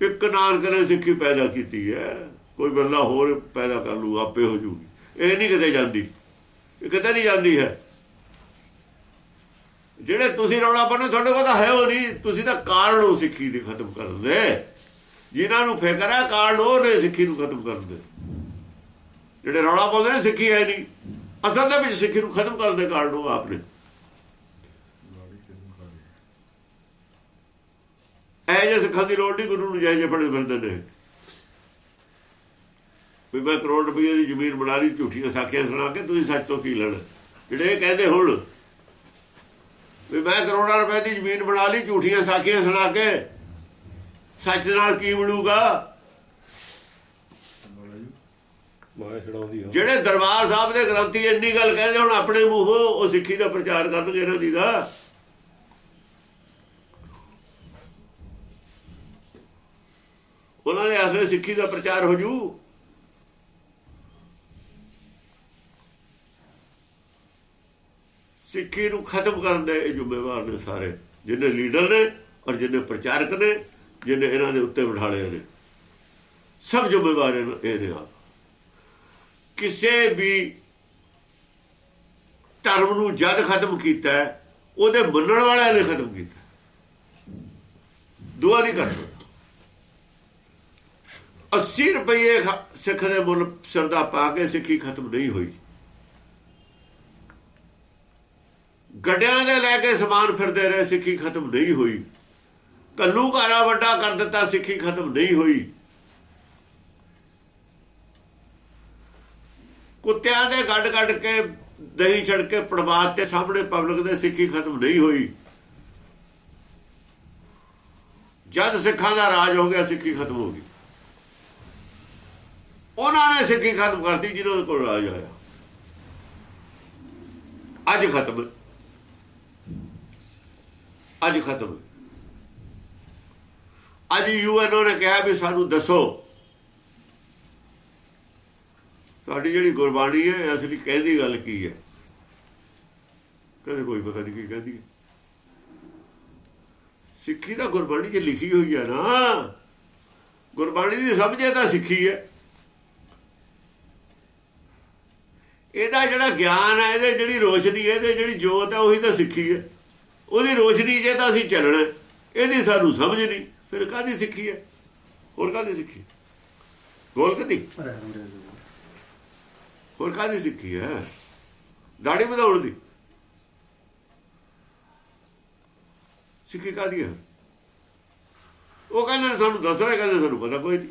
ਇੱਕ ਨਾਨਕ ਨੇ ਸਿੱਖੀ ਪੈਦਾ ਕੀਤੀ ਹੈ, ਕੋਈ ਬੰਦਾ ਹੋਰ ਪੈਦਾ ਕਰ ਲੂ ਆਪੇ ਹੋ ਜੂਗੀ। ਇਹ ਨਹੀਂ ਕਿਤੇ ਜਾਂਦੀ, ਇਹ ਕਿਤੇ ਨਹੀਂ ਜਾਂਦੀ ਹੈ। ਜਿਹੜੇ ਤੁਸੀਂ ਰੌਲਾ ਪਾਉਂਦੇ ਤੁਹਾਡੇ ਕੋਲ ਤਾਂ ਹੈ ਉਹ ਨਹੀਂ ਤੁਸੀਂ ਤਾਂ ਕਾਰਨ ਨੂੰ ਸਿੱਖੀ ਦੀ ਖਤਮ ਕਰਨ ਦੇ। ਜਿਨ੍ਹਾਂ ਨੂੰ ਫਿਕਰ ਹੈ ਕਾਰਨ ਉਹ ਨੇ ਸਿੱਖੀ ਨੂੰ ਖਤਮ ਕਰਨ ਦੇ। ਜਿਹੜੇ ਰੌਲਾ ਪਾਉਂਦੇ ਨੇ, ਸਿੱਖੀ ਹੈ ਨਹੀਂ। ਅਸਲ ਦੇ ਵਿੱਚ ਸਿੱਖੀ ਨੂੰ ਖਤਮ ਕਰਨ ਦੇ ਕਾਰਨ ਉਹ ਆਪ ਨੇ। ਐ ਜੇ ਸਿੱਖਾਂ ਦੀ ਲੋੜ ਨਹੀਂ, ਗੁਰੂ ਨੂੰ ਜਾਇ ਜੇ ਬੜੇ ਫਿਰਦੇ ਨੇ। ਵੀ ਮੈਂ ਕਰੋੜ ਰੁਪਏ ਦੀ ਜ਼ਮੀਨ ਬਣਾ ਲਈ, ਝੂਠੀਆਂ ਸਾਖੀਆਂ ਸੁਣਾ ਕੇ ਤੁਸੀਂ ਸੱਚ ਤੋਂ ਕੀ ਲੈਣਾ? ਜਿਹੜੇ ਇਹ ਕਹਿੰਦੇ ਹੁਣ ਵੀ ਮੈਂ ਕਰੋੜਾਂ ਰੁਪਏ ਦੀ ਜ਼ਮੀਨ ਬਣਾ ਲਈ, ਝੂਠੀਆਂ ਸਾਖੀਆਂ ਸੁਣਾ ਕੇ ਸੱਚ ਨਾਲ ਕੀ ਆ ਜਿਹੜੇ ਦਰਬਾਰ ਸਾਹਿਬ ਦੇ ਗ੍ਰੰਥੀ ਇੰਨੀ ਗੱਲ ਕਹਿੰਦੇ ਹੁਣ ਆਪਣੇ ਮੂੰਹੋਂ ਉਹ ਸਿੱਖੀ ਦਾ ਪ੍ਰਚਾਰ ਕਰਨਗੇ ਇਹਨਾਂ ਦੀ ਦਾ। ਉਹਨਾਂ ਦੇ ਆਸਰੇ ਸਿੱਖੀ ਦਾ ਪ੍ਰਚਾਰ ਹੋ ਜੂ। ਸਿੱਖੀ ਨੂੰ ਖਤਮ ਕਰਨ ਦੇ ਜ਼ਿੰਮੇਵਾਰ ਨੇ ਸਾਰੇ ਜਿੰਨੇ ਲੀਡਰ ਨੇ ਔਰ ਜਿੰਨੇ ਪ੍ਰਚਾਰਕ ਨੇ। ਜਿਹਨੇ ਇਹਨਾਂ ਦੇ ਉੱਤੇ ਬਿਠਾਲੇ ਨੇ। ਸਭ ਜ਼ਿੰਮੇਵਾਰ ਇਹ ਨੇ ਕਿਸੇ ਵੀ ਧਰਮ ਨੂੰ ਜਦ ਖਤਮ ਕੀਤਾ, ਉਹਦੇ ਮੰਨਣ ਵਾਲਿਆਂ ਨੇ ਖਤਮ ਕੀਤਾ। ਦੁਆ ਨਹੀਂ ਕਰ ਸਕਦਾ। 80 ਰੁਪਏ ਸਿੱਖ ਦੇ ਮੁੱਲ ਸਰਦਾ ਪਾ ਕੇ ਸਿੱਖੀ ਖਤਮ ਨਹੀਂ ਹੋਈ। ਗੱਡਿਆਂ ਦੇ ਲੈ ਕੇ ਸਮਾਨ ਫਿਰਦੇ ਰਹੇ, ਸਿੱਖੀ ਖਤਮ ਨਹੀਂ ਹੋਈ। ਕੱਲੂ ਘਾਰਾ ਵੱਡਾ ਕਰ ਦਿੱਤਾ, ਸਿੱਖੀ ਖਤਮ ਨਹੀਂ ਹੋਈ। ਕੁੱਤਿਆਂ ਦੇ ਗੱਡ ਗੱਡ ਕੇ ਦਹੀਂ ਛੜ ਕੇ ਪ੍ਰਵਾਦ ਤੇ ਸਾਹਮਣੇ ਪਬਲਿਕ ਦੇ ਸਿੱਖੀ ਖਤਮ ਨਹੀਂ ਹੋਈ। ਜਦ ਸਿੱਖਾਂ ਦਾ ਰਾਜ ਹੋ ਗਿਆ, ਸਿੱਖੀ ਖਤਮ ਹੋ ਗਈ। ਉਹਨਾਂ ਨੇ ਸਿੱਖੀ ਖਤਮ ਕਰਤੀ ਜਿਹਨਾਂ ਦੇ ਕੋਲ ਰਾਜ ਆਇਆ ਅੱਜ ਖਤਮ। ਅੱਜ ਖਤਮ। ਅੱਜ ਯੂਐਨਓ ਨੇ ਕਿਹਾ ਵੀ ਸਾਨੂੰ ਦੱਸੋ। ਤੁਹਾਡੀ ਜਿਹੜੀ ਗੁਰਬਾਣੀ ਹੈ, ਅਸਲੀ ਕਹਿੰਦੀ ਗੱਲ ਕੀ ਹੈ? ਕਦੇ ਕੋਈ ਪਤਾ ਨਹੀਂ ਕੀ ਕਹਿੰਦੀ ਹੈ। ਸਿੱਖੀ ਦਾ ਗੁਰਬਾਣੀ 'ਚ ਲਿਖੀ ਹੋਈ ਹੈ ਨਾ। ਗੁਰਬਾਣੀ ਦੀ ਸਮਝੇ ਤਾਂ ਸਿੱਖੀ ਹੈ। ਇਹਦਾ ਜਿਹੜਾ ਗਿਆਨ ਹੈ, ਇਹਦੇ ਜਿਹੜੀ ਰੋਸ਼ਨੀ ਹੈ, ਇਹਦੇ ਜਿਹੜੀ ਜੋਤ ਹੈ, ਉਹੀ ਤਾਂ ਸਿੱਖੀ ਹੈ। ਉਹਦੀ ਰੋਸ਼ਨੀ ਜੇ ਤਾਂ ਅਸੀਂ ਚੱਲਣਾ ਇਹਦੀ ਸਾਨੂੰ ਸਮਝ ਨਹੀਂ। ਫਿਰ ਕਾਹਦੀ ਸਿੱਖੀ ਹੈ? ਹੋਰ ਕਾਹਦੀ ਸਿੱਖੀ? ਗੋਲ ਕਦੀ ਹੋਰ ਕਾਹਦੀ ਸਿੱਖੀ ਹੈ? ਦਾੜੀ ਵਧਾਉਣ ਦੀ। ਸਿੱਖੀ ਕਾਹਦੀ ਹੈ? ਉਹ ਕਹਿੰਦੇ ਨੇ ਸਾਨੂੰ ਦੱਸੋ ਇਹ ਕਹਿੰਦੇ ਸਾਨੂੰ ਪਤਾ ਕੋਈ ਨਹੀਂ।